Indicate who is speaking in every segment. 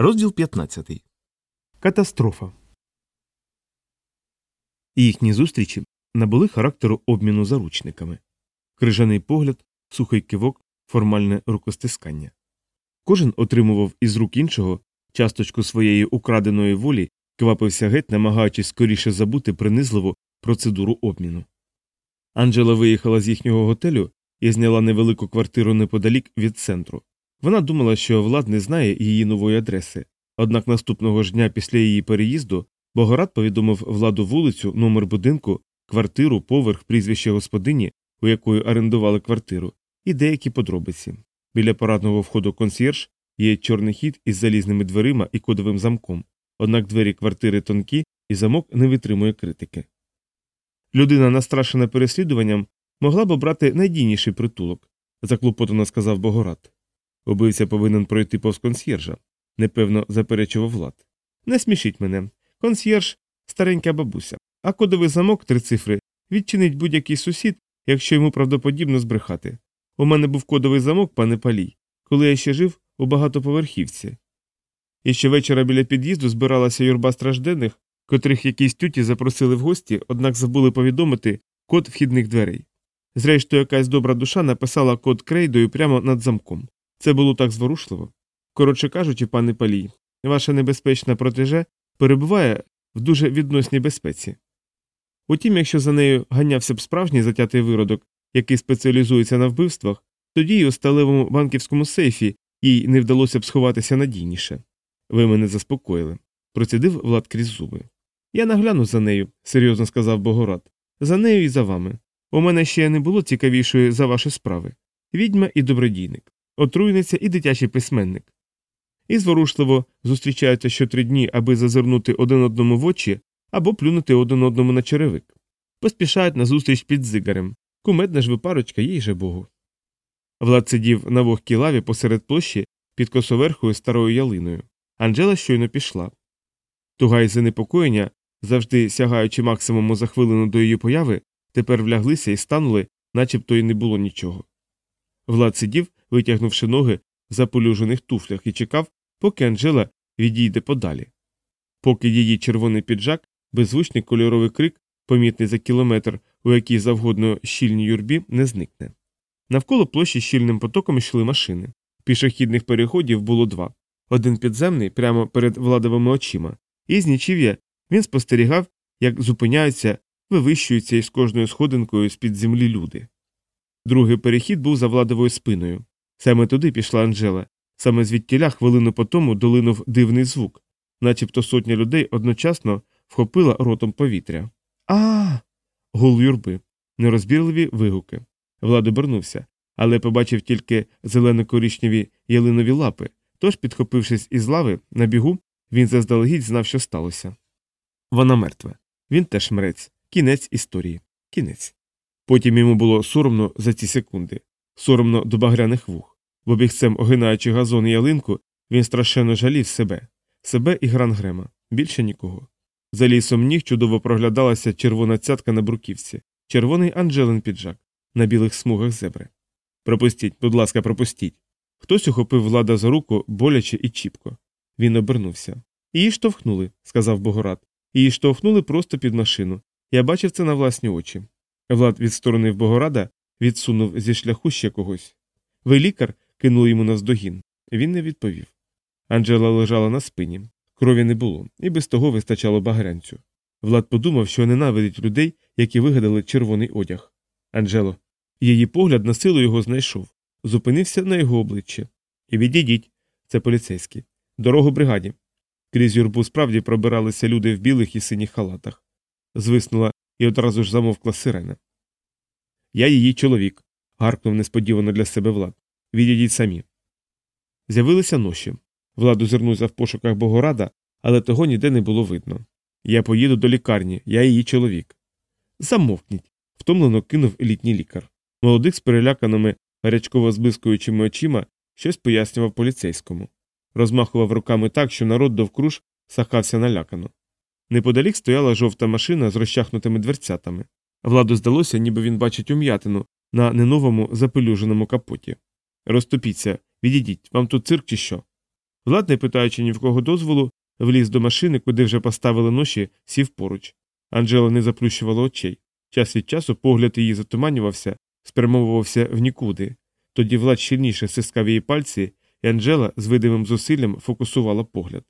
Speaker 1: Розділ 15.
Speaker 2: Катастрофа. Їхні зустрічі набули характеру обміну заручниками. Крижаний погляд, сухий кивок, формальне рукостискання. Кожен отримував із рук іншого часточку своєї украденої волі, квапився геть, намагаючись скоріше забути принизливу процедуру обміну. Анджела виїхала з їхнього готелю і зняла невелику квартиру неподалік від центру. Вона думала, що влад не знає її нової адреси, однак наступного ж дня після її переїзду Богорат повідомив владу вулицю, номер будинку, квартиру, поверх, прізвище господині, у якої орендували квартиру, і деякі подробиці. Біля парадного входу консьєрж є чорний хід із залізними дверима і кодовим замком, однак двері квартири тонкі і замок не витримує критики. Людина, настрашена переслідуванням, могла б обрати найдійніший притулок, заклопотано сказав Богорат. Убивця повинен пройти повз консьєржа, непевно заперечував Влад. Не смішіть мене. Консьєрж старенька бабуся, а кодовий замок три цифри відчинить будь-який сусід, якщо йому правдоподібно збрехати. У мене був кодовий замок, пане палій, коли я ще жив у багатоповерхівці. І щовечора біля під'їзду збиралася юрба стражденних, котрих якісь тюті запросили в гості, однак забули повідомити код вхідних дверей. Зрештою, якась добра душа написала код крейдою прямо над замком. Це було так зворушливо. Коротше кажучи, пане палій, ваша небезпечна протеже перебуває в дуже відносній безпеці. Утім, якщо за нею ганявся б справжній затятий виродок, який спеціалізується на вбивствах, тоді й у сталевому банківському сейфі їй не вдалося б сховатися надійніше. Ви мене заспокоїли, процідив Влад крізь зуби. Я нагляну за нею, серйозно сказав Богорат. За нею і за вами. У мене ще не було цікавішої за ваші справи відьма і добродійник, отруйниця і дитячий письменник. І зворушливо зустрічаються щотри дні, аби зазирнути один одному в очі або плюнути один одному на черевик. Поспішають на зустріч під зигарем. Кумедна ж випарочка, їй же богу. Влад сидів на вогкій лаві посеред площі під косоверхою старою ялиною. Анджела щойно пішла. Туга й занепокоєння, завжди сягаючи максимуму за хвилину до її появи, тепер вляглися і станули, начебто й не було нічого. Влад сидів, витягнувши ноги в заполюжених туфлях, і чекав, поки Анджела відійде подалі. Поки її червоний піджак, беззвучний кольоровий крик, помітний за кілометр, у якій завгодно щільній юрбі, не зникне. Навколо площі щільним потоком йшли машини. Пішохідних переходів було два один підземний, прямо перед владовими очима, і з нічів'я він спостерігав, як зупиняються, вивищуються із кожною сходинкою з під землі люди. Другий перехід був за владовою спиною. Саме туди пішла Анжела, саме звідтіля хвилину по тому долинув дивний звук, начебто сотня людей одночасно вхопила ротом повітря. А. Гул юрби, нерозбірливі вигуки. Влад обернувся, але побачив тільки зелено-коричневі ялинові лапи, тож, підхопившись із лави, на бігу, він заздалегідь знав, що сталося. Вона мертва. Він теж мрець. Кінець історії. Кінець. Потім йому було соромно за ці секунди, соромно до багряних вух. В обігцем огинаючи газон і ялинку, він страшенно жалів себе, себе і Грангрема, більше нікого. За лісом ніг чудово проглядалася червона цятка на бруківці, червоний Анджелин піджак на білих смугах зебри. Пропустіть, будь ласка, пропустіть. Хтось ухопив влада за руку боляче і чіпко. Він обернувся. Її штовхнули, сказав Богорат. Її штовхнули просто під машину. Я бачив це на власні очі. Влад відсторонив Богорада, відсунув зі шляху ще когось. Ви лікар? кинули йому навздогін. Він не відповів. Анджела лежала на спині. Крові не було, і без того вистачало багрянцю. Влад подумав, що ненавидить людей, які вигадали червоний одяг. Анджело. Її погляд на силу його знайшов, зупинився на його обличчі. І відійдіть, це поліцейські. Дорогу бригаді. Крізь юрбу справді пробиралися люди в білих і синіх халатах. Звиснула і одразу ж замовкла сирена. Я її чоловік. гаркнув несподівано для себе Влад. Відійдіть самі. З'явилися ноші. Влад озирнувся в пошуках Богорада, але того ніде не було видно. Я поїду до лікарні, я її чоловік. Замовкніть. втомлено кинув літній лікар. Молодик з переляканими, гарячково зблискуючими очима щось пояснював поліцейському. Розмахував руками так, що народ довкруж сахався налякано. Неподалік стояла жовта машина з розчахнутими дверцятами. Владу здалося, ніби він бачить ум'ятину на неновому запелюженому капоті. Розтопіться, відійдіть, вам тут цирк чи що? Влад, не питаючи ні в кого дозволу, вліз до машини, куди вже поставили ноші, сів поруч. Анжела не заплющувала очей. Час від часу погляд її затуманювався, спрямовувався в нікуди. Тоді Влад щільніше стискав її пальці, і Анжела з видимим зусиллям фокусувала погляд.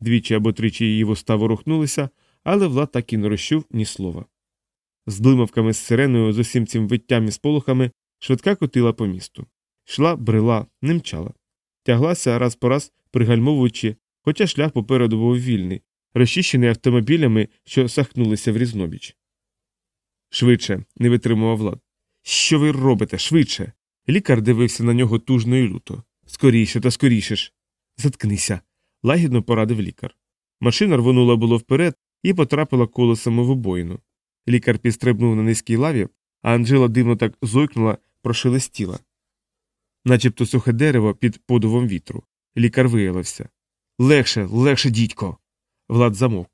Speaker 2: Двічі або тричі її вуста ворухнулися, але Влад так і не розчув ні слова. З блимавками з сиреною, з усім цим виттям і сполохами, швидка котила по місту. Шла, брела, не мчала. Тяглася раз по раз, пригальмовуючи, хоча шлях попереду був вільний, розчищений автомобілями, що сахнулися в різнобіч. Швидше, не витримував Влад. Що ви робите? Швидше. Лікар дивився на нього тужно і люто. Скоріше та скоріше ж. Заткнися, лагідно порадив лікар. Машина рвонула було вперед і потрапила колесом в обоїну. Лікар підстрибнув на низькій лаві, а Анжела дивно так зойкнула, прошелестіла. Начебто сухе дерево під подувом вітру. Лікар виявився. Легше, легше, дідько. Влад замовк.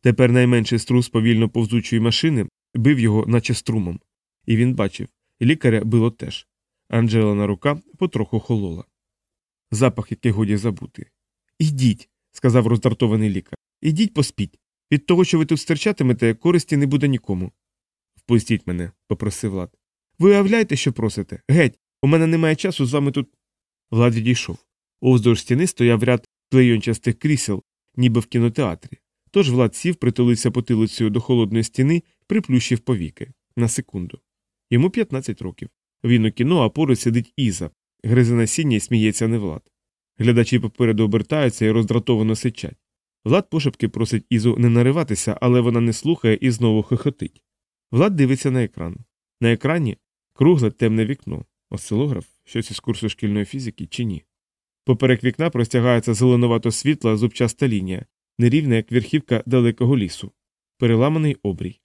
Speaker 2: Тепер найменший струс повільно повзучої машини бив його, наче струмом. І він бачив лікаря било теж. Анджелина рука потроху холола. Запах, який годі забути. Ідіть, сказав роздратований лікар. Ідіть поспіть. Від того, що ви тут стерчатимете, користі не буде нікому. Впустіть мене, попросив Влад. Ви уявляєте, що просите? Геть, у мене немає часу з вами тут. Влад відійшов. Уздовж стіни стояв ряд клейончастих крісел, ніби в кінотеатрі. Тож Влад сів, притулився потилицею до холодної стіни приплющив повіки. На секунду. Йому 15 років. Він у кіно, а поруч сидить Іза, гризе насіння і сміється не Влад. Глядачі попереду обертаються і роздратовано сичать. Влад пошепки просить Ізу не нариватися, але вона не слухає і знову хихотить. Влад дивиться на екран. На екрані кругле темне вікно. Осцилограф, щось із курсу шкільної фізики чи ні. Поперек вікна простягається зеленувато світла зубчаста лінія, нерівна, як верхівка далекого лісу, переламаний обрій.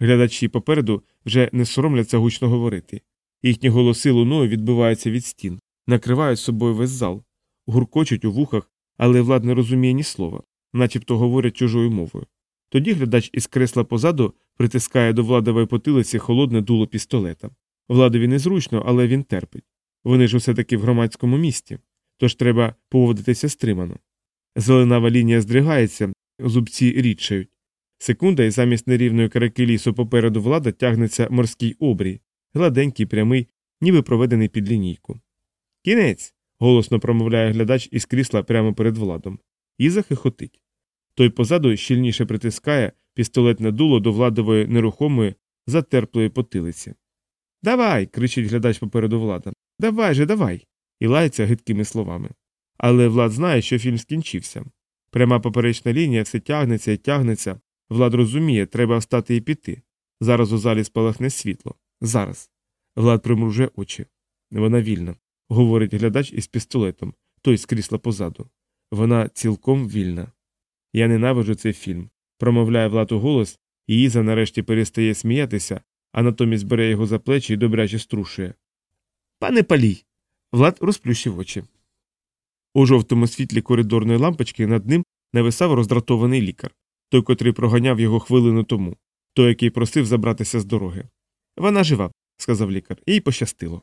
Speaker 2: Глядачі попереду вже не соромляться гучно говорити. Їхні голоси луною відбиваються від стін, накривають собою весь зал, гуркочуть у вухах, але влад не розуміє ні слова, начебто говорять чужою мовою. Тоді глядач із кресла позаду притискає до владової потилиці холодне дуло пістолета. Владові незручно, але він терпить. Вони ж усе таки в громадському місті, тож треба поводитися стримано. Зеленава лінія здригається, зубці рідшають. Секунда, і замість нерівної караки лісу попереду влада тягнеться морський обрій, гладенький, прямий, ніби проведений під лінійку. Кінець. голосно промовляє глядач із крісла прямо перед владом. І захихотить. Той позаду щільніше притискає пістолетне дуло до владової нерухомої, затерплої потилиці. Давай. кричить глядач попереду влада. Давай же, давай. І лається гидкими словами. Але влад знає, що фільм скінчився. Пряма поперечна лінія все тягнеться і тягнеться. Влад розуміє, треба встати і піти. Зараз у залі спалахне світло. Зараз. Влад примружує очі. Вона вільна, говорить глядач із пістолетом, той з крісла позаду. Вона цілком вільна. Я ненавиджу цей фільм. Промовляє Влад у голос, і Іза нарешті перестає сміятися, а натомість бере його за плечі і добряче струшує. Пане палій. Влад розплющив очі. У жовтому світлі коридорної лампочки над ним нависав роздратований лікар, той, котрий проганяв його хвилину тому, той, який просив забратися з дороги. Вона жива, сказав лікар, їй пощастило.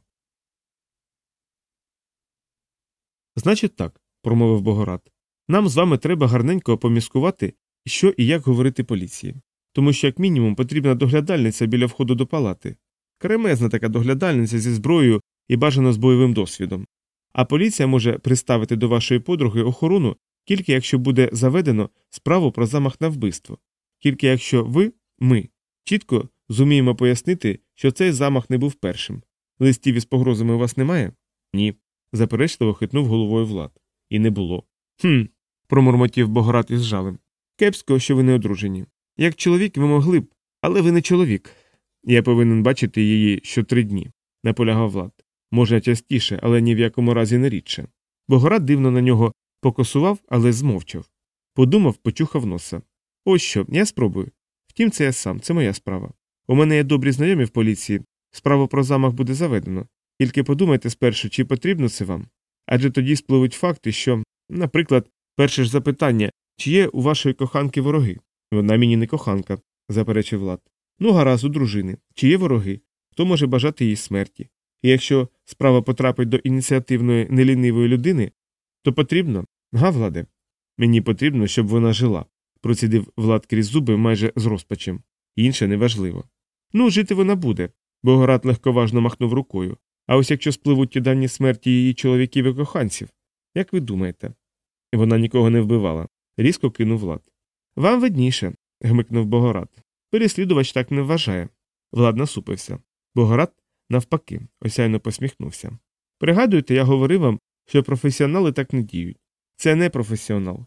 Speaker 2: Значить так, промовив Богорат. Нам з вами треба гарненько поміскувати, що і як говорити поліції. Тому що, як мінімум, потрібна доглядальниця біля входу до палати. Кремезна така доглядальниця зі зброєю і бажано з бойовим досвідом. А поліція може приставити до вашої подруги охорону тільки якщо буде заведено справу про замах на вбивство, тільки якщо ви, ми, чітко зуміємо пояснити, що цей замах не був першим. Листів із погрозами у вас немає? Ні. заперечливо хитнув головою Влад. І не було. Хм. промурмотів Богорат із жалем. Кепсько, що ви не одружені. Як чоловік ви могли б, але ви не чоловік. Я повинен бачити її що три дні, наполягав Влад. Можна частіше, але ні в якому разі не рідше. Богорат дивно на нього покосував, але змовчав. Подумав, почухав носа. Ось що, я спробую. Втім, це я сам, це моя справа. У мене є добрі знайомі в поліції, справу про замах буде заведено. Тільки подумайте спершу, чи потрібно це вам. Адже тоді спливуть факти, що, наприклад, перше ж запитання, чи є у вашої коханки вороги? Вона мені не коханка, заперечив Влад. Ну, гаразд, у дружини. Чи є вороги? Хто може бажати її смерті? І якщо справа потрапить до ініціативної нелінивої людини, то потрібно, Га, Владе? Мені потрібно, щоб вона жила, процідив Влад крізь зуби майже з розпачем. Інше неважливо. Ну, жити вона буде. Богорат легковажно махнув рукою. А ось якщо спливуть ті давні смерті її чоловіків і коханців, як ви думаєте? Вона нікого не вбивала, різко кинув Влад. Вам видніше, гмикнув Богорат. Переслідувач так не вважає. Влад насупився. Богорат, навпаки, осяйно посміхнувся. Пригадуєте, я говорив вам, що професіонали так не діють. Це не професіонал.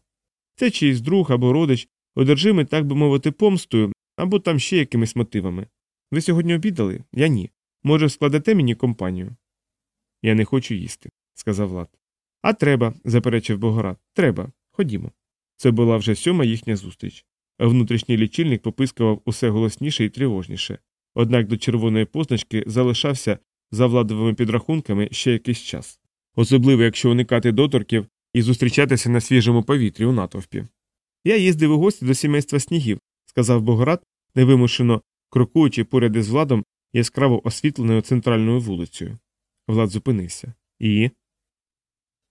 Speaker 2: Це чийсь друг або родич, одержимий, так би мовити, помстою або там ще якимись мотивами. Ви сьогодні обідали? Я ні. Може, складете мені компанію? Я не хочу їсти, сказав Влад. А треба, заперечив Богорат. Треба. Ходімо. Це була вже сьома їхня зустріч. Внутрішній лічильник попискував усе голосніше і тривожніше, однак до червоної позначки залишався за владовими підрахунками ще якийсь час, особливо якщо уникати доторків і зустрічатися на свіжому повітрі у натовпі. Я їздив у гості до сімейства снігів, сказав Богорат, невимушено крокуючи поряд із владом яскраво освітленою центральною вулицею. Влад зупинився. І.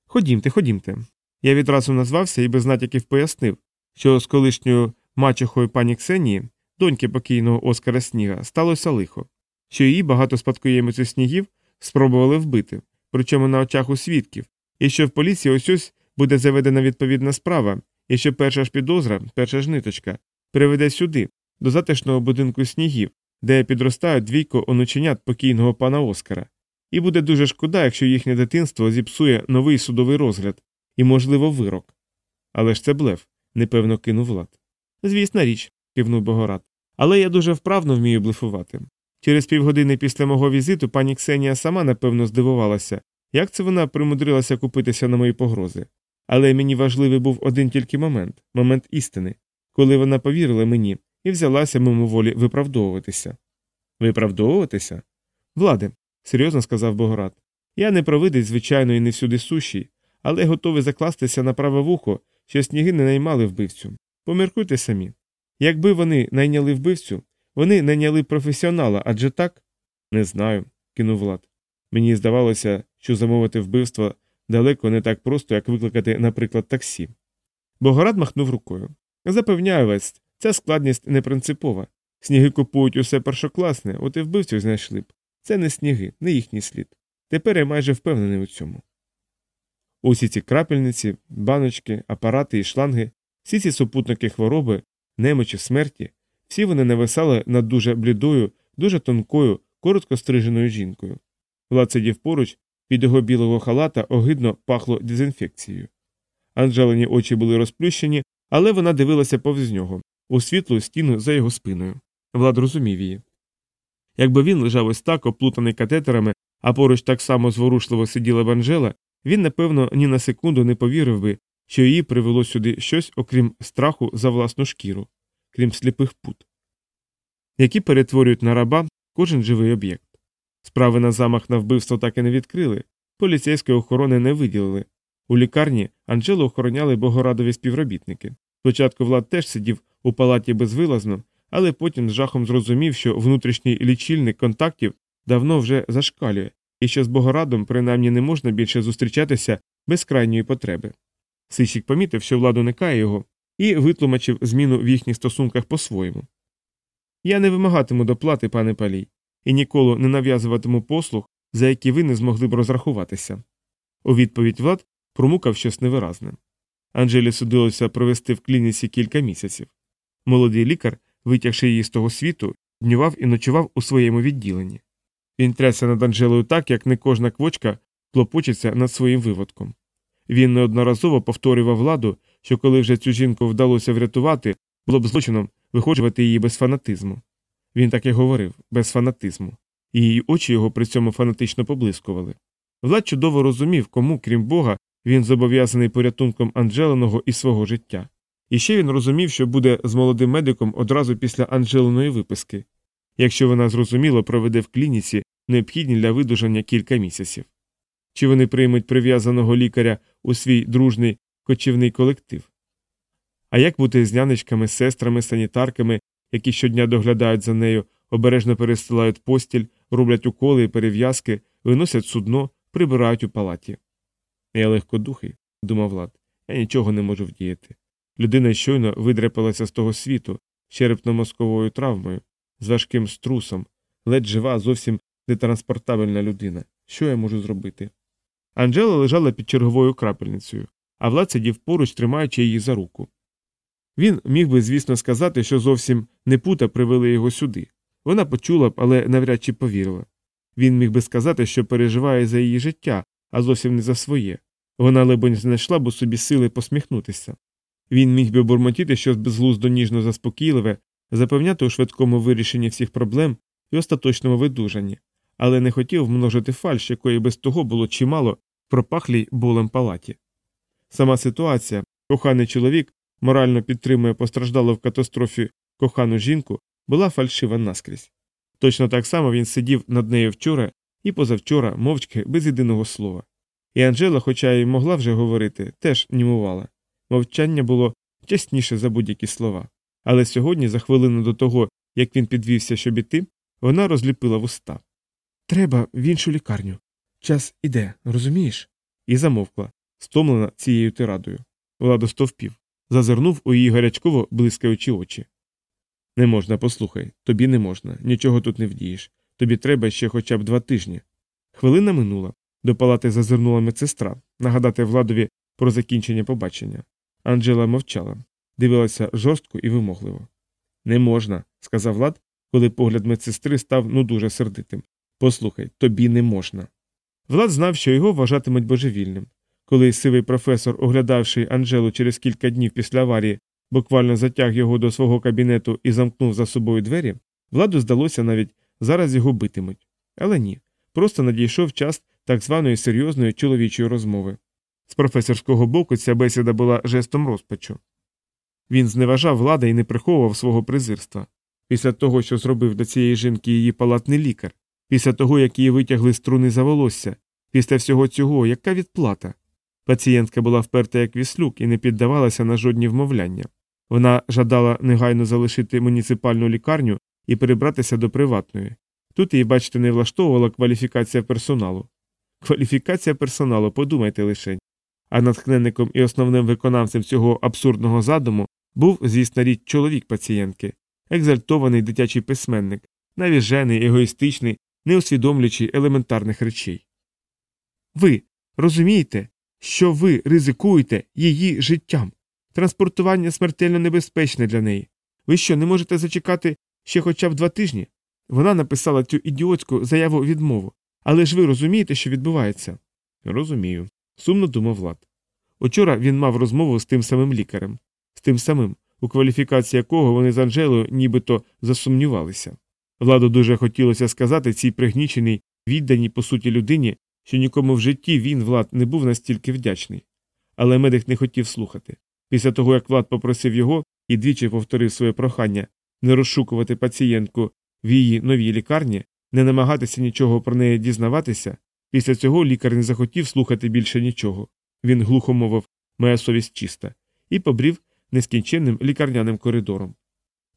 Speaker 2: Ходімте, ходімте. Я відразу назвався і без натяків пояснив, що з колишньою мачехою пані Ксенії, доньки покійного Оскара Сніга, сталося лихо, що її багато спадкоємицю снігів спробували вбити, причому на очах у свідків, і що в поліції ось ось буде заведена відповідна справа, і що перша ж підозра, перша ж ниточка, приведе сюди, до затишного будинку снігів, де підростають двійко онученят покійного пана Оскара, і буде дуже шкода, якщо їхнє дитинство зіпсує новий судовий розгляд і, можливо, вирок. Але ж це блеф, непевно кинув Влад. Звісна річ, кивнув Богорат. Але я дуже вправно вмію блефувати. Через півгодини після мого візиту пані Ксенія сама напевно здивувалася, як це вона примудрилася купитися на мої погрози. Але мені важливий був один тільки момент момент істини, коли вона повірила мені і взялася мимоволі виправдовуватися. Виправдовуватися? Владе, серйозно сказав Богорат. Я не провидець, звичайно, і не всюди сущий, але готовий закластися на праве вухо, що сніги не наймали вбивцю. Поміркуйте самі. Якби вони найняли вбивцю, вони найняли професіонала, адже так? Не знаю, кинув Влад. Мені здавалося, що замовити вбивство далеко не так просто, як викликати, наприклад, таксі. Богорад махнув рукою. Запевняю вас, ця складність не принципова. Сніги купують усе першокласне, от і вбивцю знайшли б. Це не сніги, не їхній слід. Тепер я майже впевнений у цьому. Усі ці крапельниці, баночки, апарати і шланги, всі ці супутники хвороби, немочі, смерті, всі вони нависали над дуже блідою, дуже тонкою, коротко стриженою жінкою. Влад сидів поруч, від його білого халата огидно пахло дезінфекцією. Анжелині очі були розплющені, але вона дивилася повз нього, у світлу стіну за його спиною. Влад розумів її. Якби він лежав ось так, оплутаний катетерами, а поруч так само зворушливо сиділа б Анжела, він, напевно, ні на секунду не повірив би, що її привело сюди щось, окрім страху за власну шкіру, крім сліпих пут, які перетворюють на раба кожен живий об'єкт. Справи на замах на вбивство так і не відкрили, поліцейської охорони не виділили. У лікарні Анжелу охороняли богорадові співробітники. Спочатку Влад теж сидів у палаті безвилазно, але потім з жахом зрозумів, що внутрішній лічильник контактів давно вже зашкалює, і що з Богорадом принаймні не можна більше зустрічатися без крайньої потреби. Сищик помітив, що влад уникає його, і витлумачив зміну в їхніх стосунках по-своєму. Я не вимагатиму доплати, пане палій, і ніколи не нав'язуватиму послуг, за які ви не змогли б розрахуватися. У відповідь Влад промукав щось невиразне. Анжелі судилося провести в клініці кілька місяців. Молодий лікар, витягши її з того світу, днював і ночував у своєму відділенні. Він трясся над Анжелою так, як не кожна квочка клопочеться над своїм виводком. Він неодноразово повторював владу, що коли вже цю жінку вдалося врятувати, було б злочином виходжувати її без фанатизму. Він так і говорив без фанатизму, і її очі його при цьому фанатично поблискували. Влад чудово розумів, кому, крім Бога, він зобов'язаний порятунком Анджелиного і свого життя. І ще він розумів, що буде з молодим медиком одразу після Анджелиної виписки, якщо вона зрозуміло проведе в клініці необхідні для видужання кілька місяців. Чи вони приймуть прив'язаного лікаря у свій дружний кочівний колектив? А як бути з нянечками, сестрами, санітарками, які щодня доглядають за нею, обережно перестилають постіль, роблять уколи і перев'язки, виносять судно, прибирають у палаті? Я легкодухий, думав Влад, Я нічого не можу вдіяти. Людина щойно видряпалася з того світу, з черепно-мозковою травмою, з важким струсом, ледь жива, зовсім нетранспортабельна людина. Що я можу зробити? Анжела лежала під черговою крапельницею, а Влад сидів поруч, тримаючи її за руку. Він міг би, звісно, сказати, що зовсім не пута привели його сюди. Вона почула б, але навряд чи повірила. Він міг би сказати, що переживає за її життя, а зовсім не за своє. Вона, либонь, знайшла б у собі сили посміхнутися. Він міг би бурмотіти щось безглуздо ніжно заспокійливе, запевняти у швидкому вирішенні всіх проблем і остаточному видужанні, але не хотів множити фальш, якої без того було чимало пропахлій болем палаті. Сама ситуація, коханий чоловік морально підтримує постраждалу в катастрофі кохану жінку, була фальшива наскрізь. Точно так само він сидів над нею вчора і позавчора, мовчки, без єдиного слова. І Анжела, хоча й могла вже говорити, теж німувала. Мовчання було чесніше за будь-які слова. Але сьогодні, за хвилину до того, як він підвівся, щоб іти, вона розліпила вуста. Треба в іншу лікарню. Час іде, розумієш? І замовкла, стомлена цією тирадою. Владо стовпів, зазирнув у її гарячково блискаючі очі. Не можна, послухай, тобі не можна, нічого тут не вдієш. Тобі треба ще хоча б два тижні. Хвилина минула. До палати зазирнула медсестра, нагадати владові про закінчення побачення. Анджела мовчала, дивилася жорстко і вимогливо. Не можна, сказав Влад, коли погляд медсестри став ну дуже сердитим. Послухай, тобі не можна. Влад знав, що його вважатимуть божевільним. Коли сивий професор, оглядавши Анжелу через кілька днів після аварії, буквально затяг його до свого кабінету і замкнув за собою двері, владу здалося навіть зараз його битимуть. Але ні. Просто надійшов час так званої серйозної чоловічої розмови. З професорського боку ця бесіда була жестом розпачу. Він зневажав влада і не приховував свого презирства. Після того, що зробив до цієї жінки її палатний лікар, після того, як її витягли струни за волосся, після всього цього, яка відплата? Пацієнтка була вперта як віслюк і не піддавалася на жодні вмовляння. Вона жадала негайно залишити муніципальну лікарню і перебратися до приватної. Тут її, бачите, не влаштовувала кваліфікація персоналу. Кваліфікація персоналу, подумайте лише. А натхненником і основним виконавцем цього абсурдного задуму був, звісно, річ, чоловік пацієнтки, екзальтований дитячий письменник, навіжений, егоїстичний, не усвідомлюючи елементарних речей. Ви розумієте, що ви ризикуєте її життям. Транспортування смертельно небезпечне для неї. Ви що, не можете зачекати ще хоча б два тижні? Вона написала цю ідіотську заяву відмову. Але ж ви розумієте, що відбувається? Розумію, сумно думав Влад. Учора він мав розмову з тим самим лікарем, з тим самим, у кваліфікації якого вони з Анжелою нібито засумнівалися. Владу дуже хотілося сказати цій пригніченій, відданій, по суті, людині, що нікому в житті він, Влад, не був настільки вдячний. Але медик не хотів слухати. Після того, як Влад попросив його і двічі повторив своє прохання не розшукувати пацієнтку в її новій лікарні, не намагатися нічого про неї дізнаватися, після цього лікар не захотів слухати більше нічого. Він глухо мовив Моя совість чиста, і побрів нескінченним лікарняним коридором.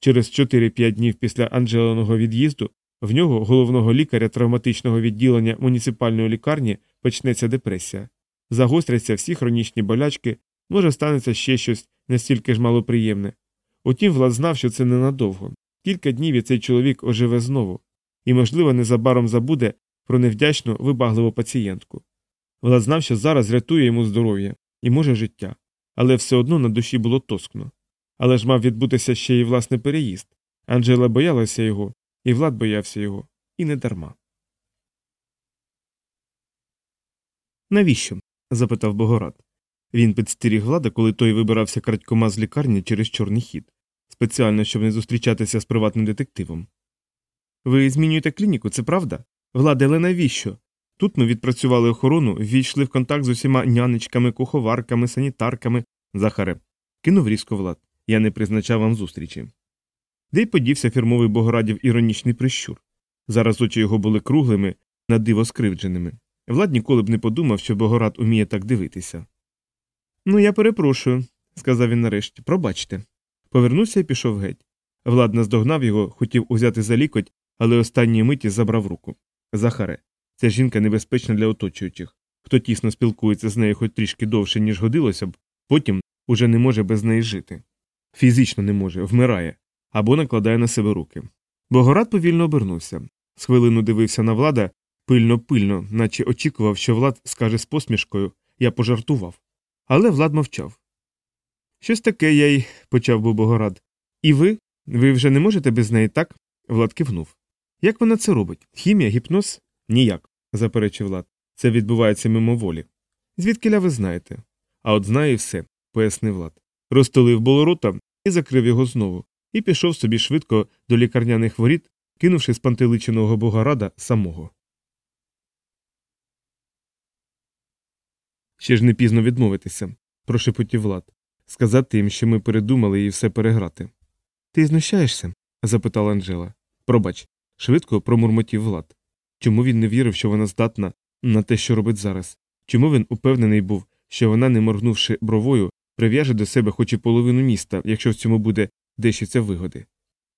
Speaker 2: Через 4-5 днів після Анджелиного від'їзду в нього, головного лікаря травматичного відділення муніципальної лікарні, почнеться депресія. Загостряться всі хронічні болячки, може станеться ще щось настільки ж малоприємне. Утім, Влад знав, що це ненадовго. Кілька днів і цей чоловік оживе знову, і, можливо, незабаром забуде про невдячну, вибагливу пацієнтку. Влад знав, що зараз рятує йому здоров'я і може життя, але все одно на душі було тоскно. Але ж мав відбутися ще й власний переїзд. Анджела боялася його, і Влад боявся його, і не дарма. Навіщо? запитав Богорат. Він підстеріг влада, коли той вибирався крадькома з лікарні через чорний хід, спеціально, щоб не зустрічатися з приватним детективом. Ви змінюєте клініку, це правда? Владе, але навіщо? Тут ми відпрацювали охорону, ввійшли в контакт з усіма нянечками, куховарками, санітарками. Захаре, кинув різко влад. Я не призначав вам зустрічі. Де й подівся фірмовий Богорадів іронічний прищур. Зараз очі його були круглими, на диво скривдженими. Влад ніколи б не подумав, що Богорад уміє так дивитися. Ну, я перепрошую, сказав він нарешті. Пробачте. Повернувся і пішов геть. Влад наздогнав його, хотів узяти за лікоть, але останньої миті забрав руку. Захаре, ця жінка небезпечна для оточуючих. Хто тісно спілкується з нею хоч трішки довше, ніж годилося б, Потім уже не може без неї жити. Фізично не може, вмирає або накладає на себе руки. Богорат повільно обернувся. З хвилину дивився на влада пильно пильно, наче очікував, що Влад скаже з посмішкою я пожартував. Але Влад мовчав. Щось таке я й почав був Богорад. І ви? Ви вже не можете без неї так? Влад кивнув. Як вона це робить? Хімія, гіпноз? Ніяк, заперечив Влад. Це відбувається мимоволі. Звідкиля ви знаєте? А от знає все, пояснив Влад. Розтолив було рота і закрив його знову, і пішов собі швидко до лікарняних воріт, кинувши спантеличеного Богорада самого. Ще ж не пізно відмовитися, прошепотів Влад. Сказати їм, що ми передумали і все переграти. Ти знущаєшся? запитала Анжела. Пробач, швидко промурмотів Влад. Чому він не вірив, що вона здатна на те, що робить зараз? Чому він упевнений був, що вона, не моргнувши бровою, прив'яже до себе хоч і половину міста, якщо в цьому буде дещиця вигоди?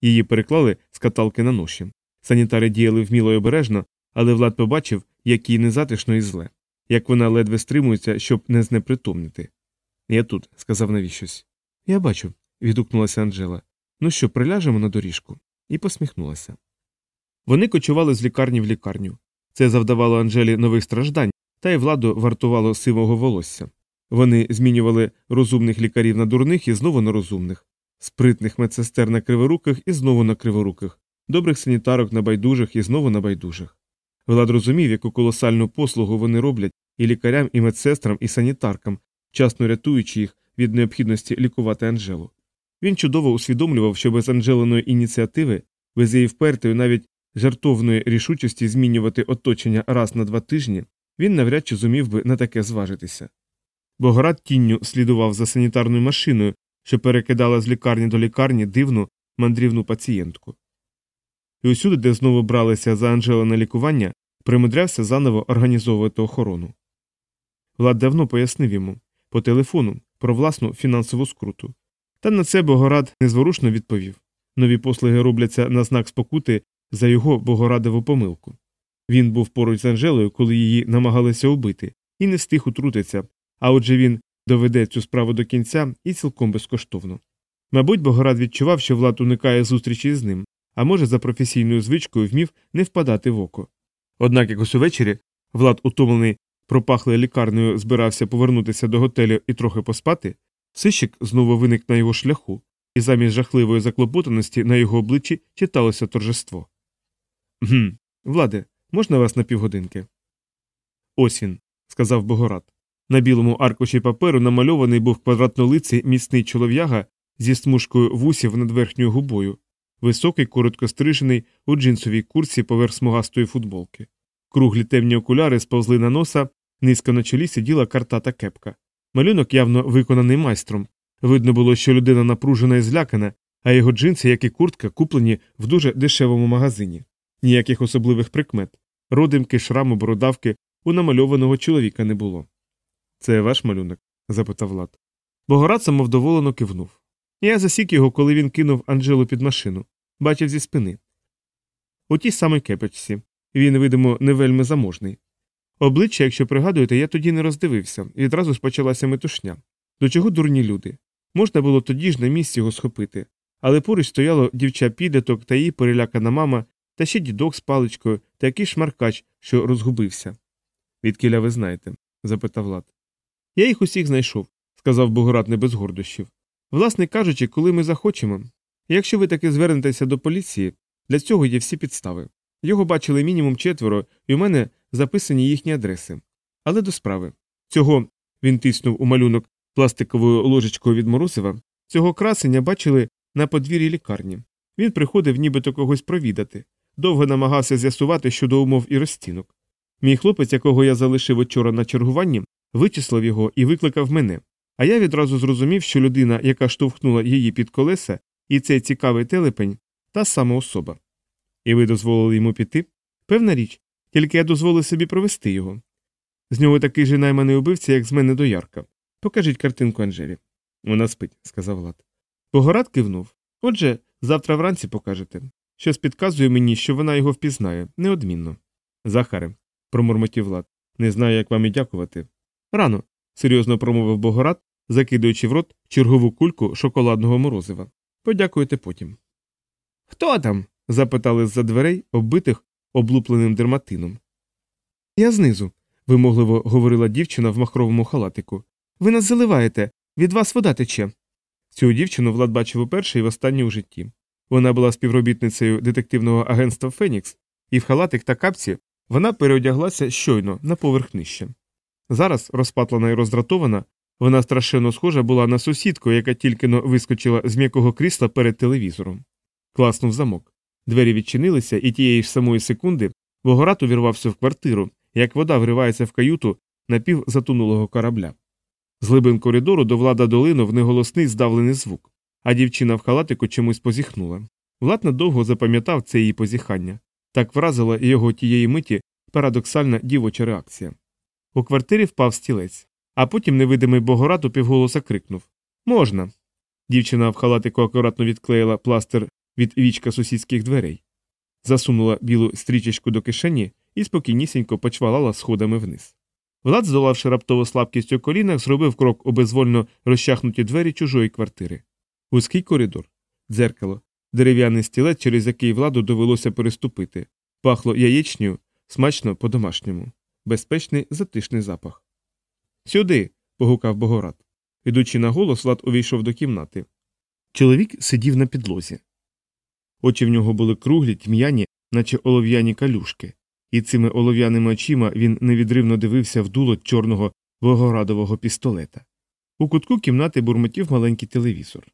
Speaker 2: Її переклали з каталки на ноші. Санітари діяли вміло й обережно, але Влад побачив, як їй незатишно і зле, як вона ледве стримується, щоб не знепритомнити. Я тут, сказав навіщось. Я бачу, відгукнулася Анжела. Ну що, приляжемо на доріжку? І посміхнулася. Вони кочували з лікарні в лікарню. Це завдавало Анжелі нових страждань, та й владу вартувало сивого волосся. Вони змінювали розумних лікарів на дурних і знову на розумних, спритних медсестер на криворуких і знову на криворуких, добрих санітарок на байдужих і знову на байдужих. Влад розумів, яку колосальну послугу вони роблять і лікарям, і медсестрам, і санітаркам, вчасно рятуючи їх від необхідності лікувати Анжелу. Він чудово усвідомлював, що без Анжелиної ініціативи, без її впертої, навіть жартовної рішучості змінювати оточення раз на два тижні, він навряд чи зумів би на таке зважитися. Богорад тінню слідував за санітарною машиною, що перекидала з лікарні до лікарні дивну мандрівну пацієнтку. І усюди, де знову бралися за Анжела на лікування, примудрявся заново організовувати охорону. Влад давно пояснив йому по телефону про власну фінансову скруту. Та на це Богорад незворушно відповів нові послуги робляться на знак спокути за його богорадову помилку. Він був поруч з Анжелою, коли її намагалися убити, і не встиг утрутиться, а отже він доведе цю справу до кінця і цілком безкоштовно. Мабуть, Богорад відчував, що Влад уникає зустрічі з ним, а може, за професійною звичкою вмів не впадати в око. Однак якось увечері Влад, утомлений пропахлий лікарнею, збирався повернутися до готелю і трохи поспати, сищик знову виник на його шляху, і замість жахливої заклопотаності на його обличчі читалося торжество. Гм, Владе, можна вас на півгодинки? Ось він, сказав Богорат. На білому аркуші паперу намальований був квадратнолиций міцний чолов'яга зі смужкою вусів над верхньою губою, високий, коротко стрижений у джинсовій курці поверх смугастої футболки. Круглі темні окуляри сповзли на носа, низько на чолі сиділа картата кепка. Малюнок явно виконаний майстром. Видно було, що людина напружена і злякана, а його джинси, як і куртка, куплені в дуже дешевому магазині. Ніяких особливих прикмет. Родимки, шраму, бородавки у намальованого чоловіка не було. Це ваш малюнок? запитав Влад. Богорат самовдоволено кивнув. Я засік його, коли він кинув Анджелу під машину, бачив зі спини. У тій самій кепочці. Він, видимо, не вельми заможний. Обличчя, якщо пригадуєте, я тоді не роздивився, відразу спочалася метушня. До чого дурні люди? Можна було тоді ж на місці його схопити, але поруч стояло дівча підліток та її перелякана мама, та ще дідок з паличкою та якийсь шмаркач, що розгубився. Відкіля ви знаєте? запитав Влад. Я їх усіх знайшов, сказав Богорат не без гордощів. Власне кажучи, коли ми захочемо. Якщо ви таки звернетеся до поліції, для цього є всі підстави. Його бачили мінімум четверо, і у мене записані їхні адреси. Але до справи. Цього він тиснув у малюнок пластиковою ложечкою від морозива, цього красення бачили на подвір'ї лікарні. Він приходив нібито когось провідати, довго намагався з'ясувати щодо умов і розцінок. Мій хлопець, якого я залишив учора на чергуванні, вичислив його і викликав мене. А я відразу зрозумів, що людина, яка штовхнула її під колеса, і цей цікавий телепень та сама особа. І ви дозволили йому піти? Певна річ, тільки я дозволив собі провести його. З нього такий же найманий убивця, як з мене до Ярка. Покажіть картинку Анжелі. Вона спить, сказав Влад. Погорад кивнув. Отже, завтра вранці покажете. Щось підказує мені, що вона його впізнає, неодмінно. Захаре, промурмотів Влад, не знаю, як вам і дякувати. Рано, серйозно промовив Богорат, закидуючи в рот чергову кульку шоколадного морозива. Подякуйте потім. Хто там? запитали з-за дверей, оббитих облупленим дерматином. Я знизу, вимогливо говорила дівчина в махровому халатику. Ви нас заливаєте, від вас вода тече. Цю дівчину Влад бачив уперше і востаннє у житті. Вона була співробітницею детективного агентства Фенікс, і в халатик та капці вона переодяглася щойно на поверх нижче. Зараз, розпатлана і роздратована, вона страшенно схожа була на сусідку, яка тільки но вискочила з м'якого крісла перед телевізором. Класнув замок. Двері відчинилися, і тієї ж самої секунди Богорат увірвався в квартиру, як вода вривається в каюту напівзатонулого корабля. З глибин коридору до влада долинув неголосний здавлений звук, а дівчина в халатику чомусь позіхнула. Влад надовго запам'ятав це її позіхання. Так вразила його тієї миті парадоксальна дівоча реакція. У квартирі впав стілець, а потім невидимий Богорат упівголоса крикнув Можна. Дівчина в халатику акуратно відклеїла пластир від вічка сусідських дверей, засунула білу стрічечку до кишені і спокійнісінько почвалала сходами вниз. Влад, здолавши раптову слабкість у колінах, зробив крок у безвольно розчахнуті двері чужої квартири. Вузький коридор, дзеркало, дерев'яний стілець, через який владу довелося переступити, пахло яєчню, смачно по-домашньому, безпечний затишний запах. Сюди. погукав Богорат. Ідучи на голос, Влад увійшов до кімнати. Чоловік сидів на підлозі. Очі в нього були круглі, тьмяні, наче олов'яні калюшки, і цими олов'яними очима він невідривно дивився в дуло чорного вогорадового пістолета. У кутку кімнати бурмотів маленький телевізор.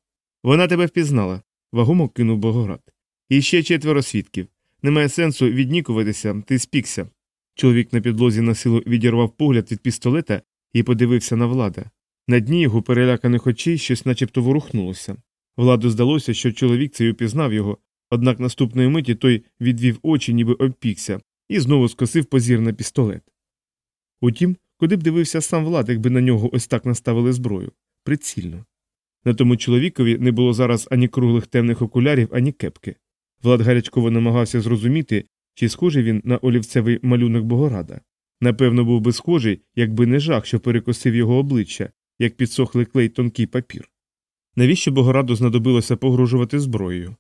Speaker 2: Вона тебе впізнала, вагомо кинув Богорат. І ще четверо свідків. Немає сенсу віднікуватися, ти спікся. Чоловік на підлозі на силу відірвав погляд від пістолета і подивився на влада. На дні його переляканих очей щось начебто ворухнулося. Владу здалося, що чоловік цей упізнав його, однак наступної миті той відвів очі, ніби обпікся, і знову скосив позір на пістолет. Утім, куди б дивився сам Влад, якби на нього ось так наставили зброю прицільно. На тому чоловікові не було зараз ані круглих темних окулярів, ані кепки. Влад гарячково намагався зрозуміти, чи схожий він на олівцевий малюнок Богорада. Напевно, був би схожий, якби не жах, що перекосив його обличчя, як підсохлий клей тонкий папір. Навіщо Богораду знадобилося погрожувати зброєю?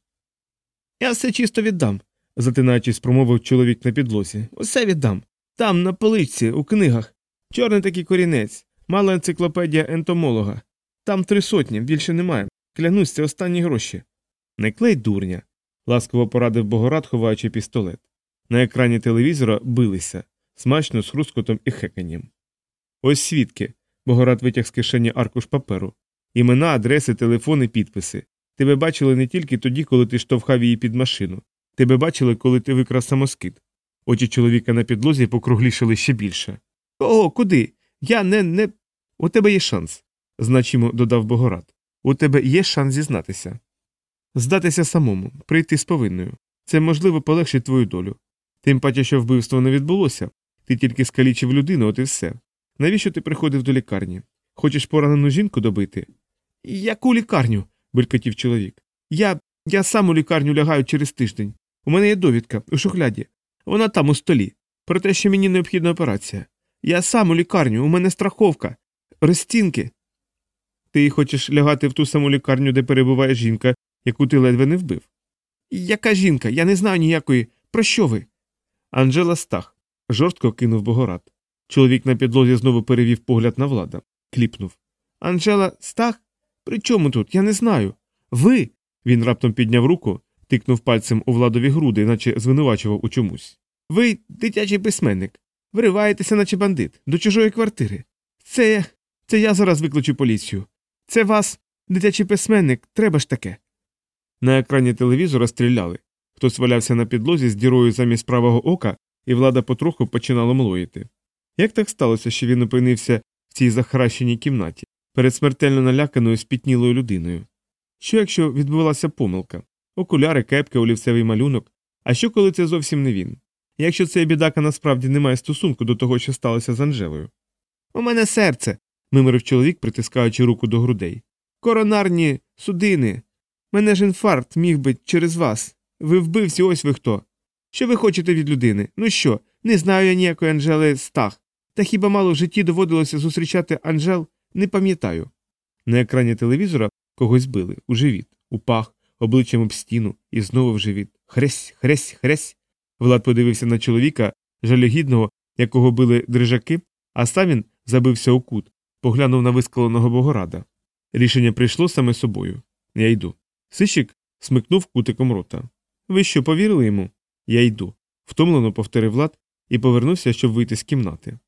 Speaker 2: Я все чисто віддам, затинаючись, промовив чоловік на підлозі. Усе віддам. Там, на поличці, у книгах. Чорний такий корінець, мала енциклопедія ентомолога. Там три сотні, більше немає. Клянусь, це останні гроші. Не клей дурня, ласково порадив Богорад, ховаючи пістолет. На екрані телевізора билися, смачно з хрускотом і хеканням. Ось свідки. Богорад витяг з кишені аркуш паперу. Імена, адреси, телефони, підписи. Тебе бачили не тільки тоді, коли ти штовхав її під машину. Тебе бачили, коли ти викрав самоскид. Очі чоловіка на підлозі покруглішали ще більше. О, куди? Я не не. У тебе є шанс, значимо додав Богорат. У тебе є шанс зізнатися. Здатися самому, прийти з повинною. Це можливо полегшить твою долю. Тим паче, що вбивство не відбулося, ти тільки скалічив людину, от і все. Навіщо ти приходив до лікарні? Хочеш поранену жінку добити? Яку лікарню? белькотів чоловік. Я я сам у лікарню лягаю через тиждень. У мене є довідка у шухляді. Вона там у столі. Про те, що мені необхідна операція. Я сам у лікарню, у мене страховка, розцінки. Ти хочеш лягати в ту саму лікарню, де перебуває жінка, яку ти ледве не вбив? Яка жінка? Я не знаю ніякої. Про що ви? Анжела Стах. Жорстко кинув Богорат. Чоловік на підлозі знову перевів погляд на влада. Кліпнув. Анжела Стах? При чому тут? Я не знаю. Ви. Він раптом підняв руку, тикнув пальцем у владові груди, наче звинувачував у чомусь. Ви, дитячий письменник, вириваєтеся, наче бандит, до чужої квартири. Це. це я зараз викличу поліцію. Це вас, дитячий письменник, треба ж таке. На екрані телевізора стріляли. Хтось валявся на підлозі з дірою замість правого ока, і влада потроху починала млоїти. Як так сталося, що він опинився в цій захаращеній кімнаті, перед смертельно наляканою спітнілою людиною? Що якщо відбувалася помилка? Окуляри, кепки, олівцевий малюнок. А що коли це зовсім не він? Якщо цей бідака насправді не має стосунку до того, що сталося з Анжелою? У мене серце. мимирив чоловік, притискаючи руку до грудей. Коронарні судини. Мене ж інфаркт міг би через вас. Ви вбивці, ось ви хто. Що ви хочете від людини? Ну що, не знаю я ніякої Анжели Стах. Та хіба мало в житті доводилося зустрічати Анжел, не пам'ятаю. На екрані телевізора когось били у живіт, у пах, обличчям об стіну і знову в живіт. Хресь, хресь, хресь. Влад подивився на чоловіка, жалюгідного, якого били дрижаки, а сам він забився у кут, поглянув на вискаленого Богорада. Рішення прийшло саме собою. Я йду. Сищик смикнув кутиком рота. Ви що, повірили йому? Я йду. Втомлено повторив Влад і повернувся, щоб вийти з кімнати.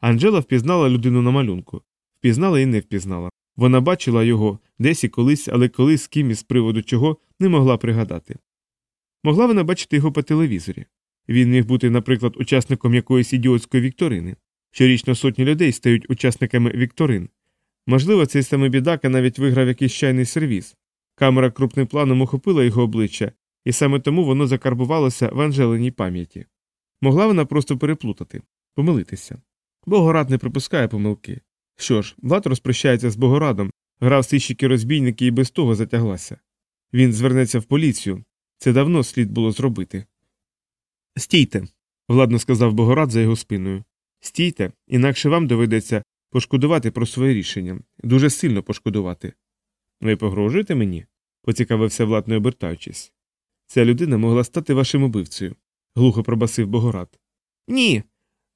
Speaker 2: Анжела впізнала людину на малюнку, впізнала і не впізнала. Вона бачила його десь і колись, але колись з ким із приводу чого не могла пригадати. Могла вона бачити його по телевізорі. Він міг бути, наприклад, учасником якоїсь ідіотської вікторини. Щорічно сотні людей стають учасниками вікторин. Можливо, цей самий бідака навіть виграв якийсь чайний сервіз. Камера крупним планом охопила його обличчя, і саме тому воно закарбувалося в Анжеленій пам'яті. Могла вона просто переплутати, помилитися. Богорад не припускає помилки. Що ж, Влад розпрощається з Богорадом, грав сищики розбійники і без того затяглася. Він звернеться в поліцію. Це давно слід було зробити. Стійте, владно сказав Богорад за його спиною. Стійте, інакше вам доведеться пошкодувати про своє рішення, дуже сильно пошкодувати. Ви погрожуєте мені? поцікавився Влад, не обертаючись. Ця людина могла стати вашим убивцею, глухо пробасив Богорад. Ні.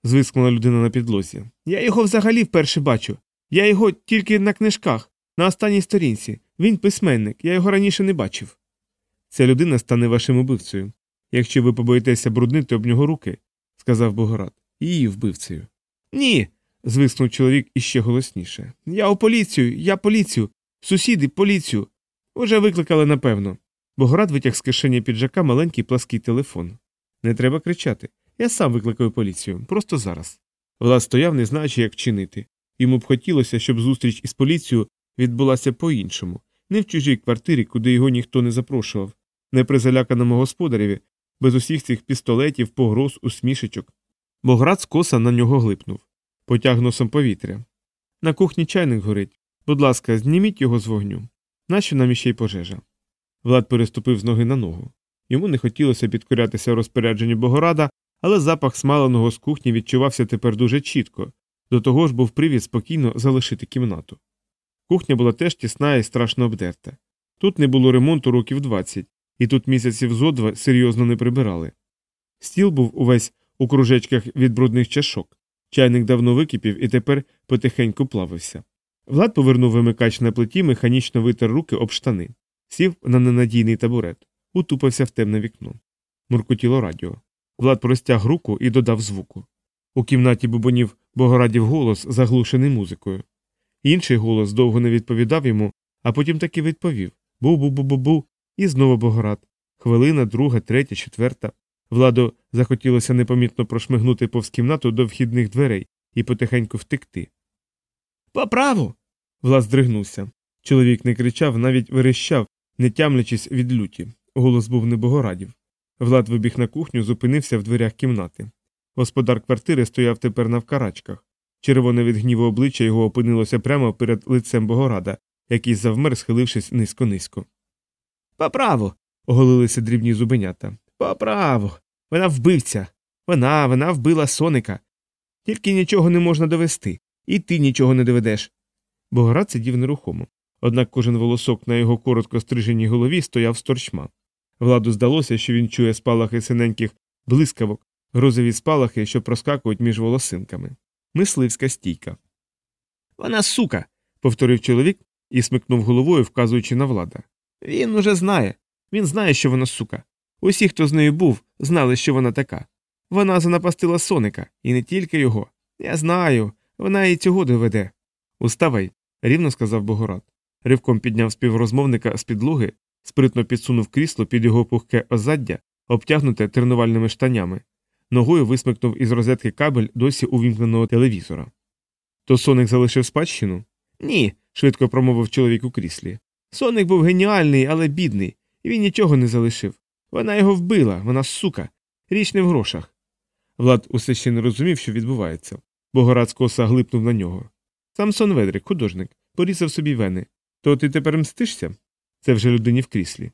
Speaker 2: звискнула людина на підлозі. Я його взагалі вперше бачу. Я його тільки на книжках, на останній сторінці. Він письменник, я його раніше не бачив. Ця людина стане вашим убивцею. Якщо ви побоїтеся бруднити об нього руки, сказав Богорад, її вбивцею. Ні. звиснув чоловік іще голосніше. Я у поліцію, я поліцію. Сусіди, поліцію. Уже викликали, напевно. Богорад витяг з кишені піджака маленький плаский телефон. Не треба кричати. Я сам викликаю поліцію, просто зараз. Влад стояв, не знаючи, як вчинити. Йому б хотілося, щоб зустріч із поліцією відбулася по-іншому, не в чужій квартирі, куди його ніхто не запрошував, не при заляканому господареві, без усіх цих пістолетів, погроз, усмішечок. Боград скоса на нього глипнув, потяг носом повітря. На кухні чайник горить. Будь ласка, зніміть його з вогню. Нащо нам іще й пожежа? Влад переступив з ноги на ногу. Йому не хотілося підкорятися розпорядженню Богорада, але запах смаленого з кухні відчувався тепер дуже чітко, до того ж був привід спокійно залишити кімнату. Кухня була теж тісна і страшно обдерта. Тут не було ремонту років 20, і тут місяців зо два серйозно не прибирали. Стіл був увесь у кружечках від брудних чашок. Чайник давно википів і тепер потихеньку плавився. Влад повернув вимикач на плиті, механічно витер руки об штани, сів на ненадійний табурет, утупився в темне вікно. Муркотіло радіо. Влад простяг руку і додав звуку. У кімнаті бубонів Богорадів голос, заглушений музикою. Інший голос довго не відповідав йому, а потім таки відповів бу-бу-бу-бу-бу, і знову Богорад. Хвилина, друга, третя, четверта. Владу захотілося непомітно прошмигнути повз кімнату до вхідних дверей і потихеньку втекти. Поправу. Влад здригнувся. Чоловік не кричав, навіть верещав, не тямлячись від люті. Голос був не Богорадів. Влад вибіг на кухню, зупинився в дверях кімнати. Господар квартири стояв тепер навкарачках. Червоне від гніву обличчя його опинилося прямо перед лицем Богорада, який завмер, схилившись низько низько. Поправо. оголилися дрібні зубенята. Поправо. Вона вбивця. Вона, вона вбила соника. Тільки нічого не можна довести, і ти нічого не доведеш. Богорад сидів нерухомо. Однак кожен волосок на його коротко стриженій голові стояв сторчма. Владу здалося, що він чує спалахи синеньких блискавок, грозові спалахи, що проскакують між волосинками. Мисливська стійка. Вона сука. повторив чоловік і смикнув головою, вказуючи на влада. Він уже знає. Він знає, що вона сука. Усі, хто з нею був, знали, що вона така. Вона занапастила соника, і не тільки його. Я знаю, вона і цього доведе. Уставай, рівно сказав Богорад. Ривком підняв співрозмовника з підлоги, спритно підсунув крісло під його пухке озаддя, обтягнуте тренувальними штанями, ногою висмикнув із розетки кабель досі увімкненого телевізора. То соник залишив спадщину? Ні, швидко промовив чоловік у кріслі. Соник був геніальний, але бідний, і він нічого не залишив. Вона його вбила, вона сука, річ не в грошах. Влад усе ще не розумів, що відбувається. Богорад скоса глипнув на нього. Самсон Ведрик, художник, порізав собі вени. То ти тепер мстишся? Це вже людині в кріслі.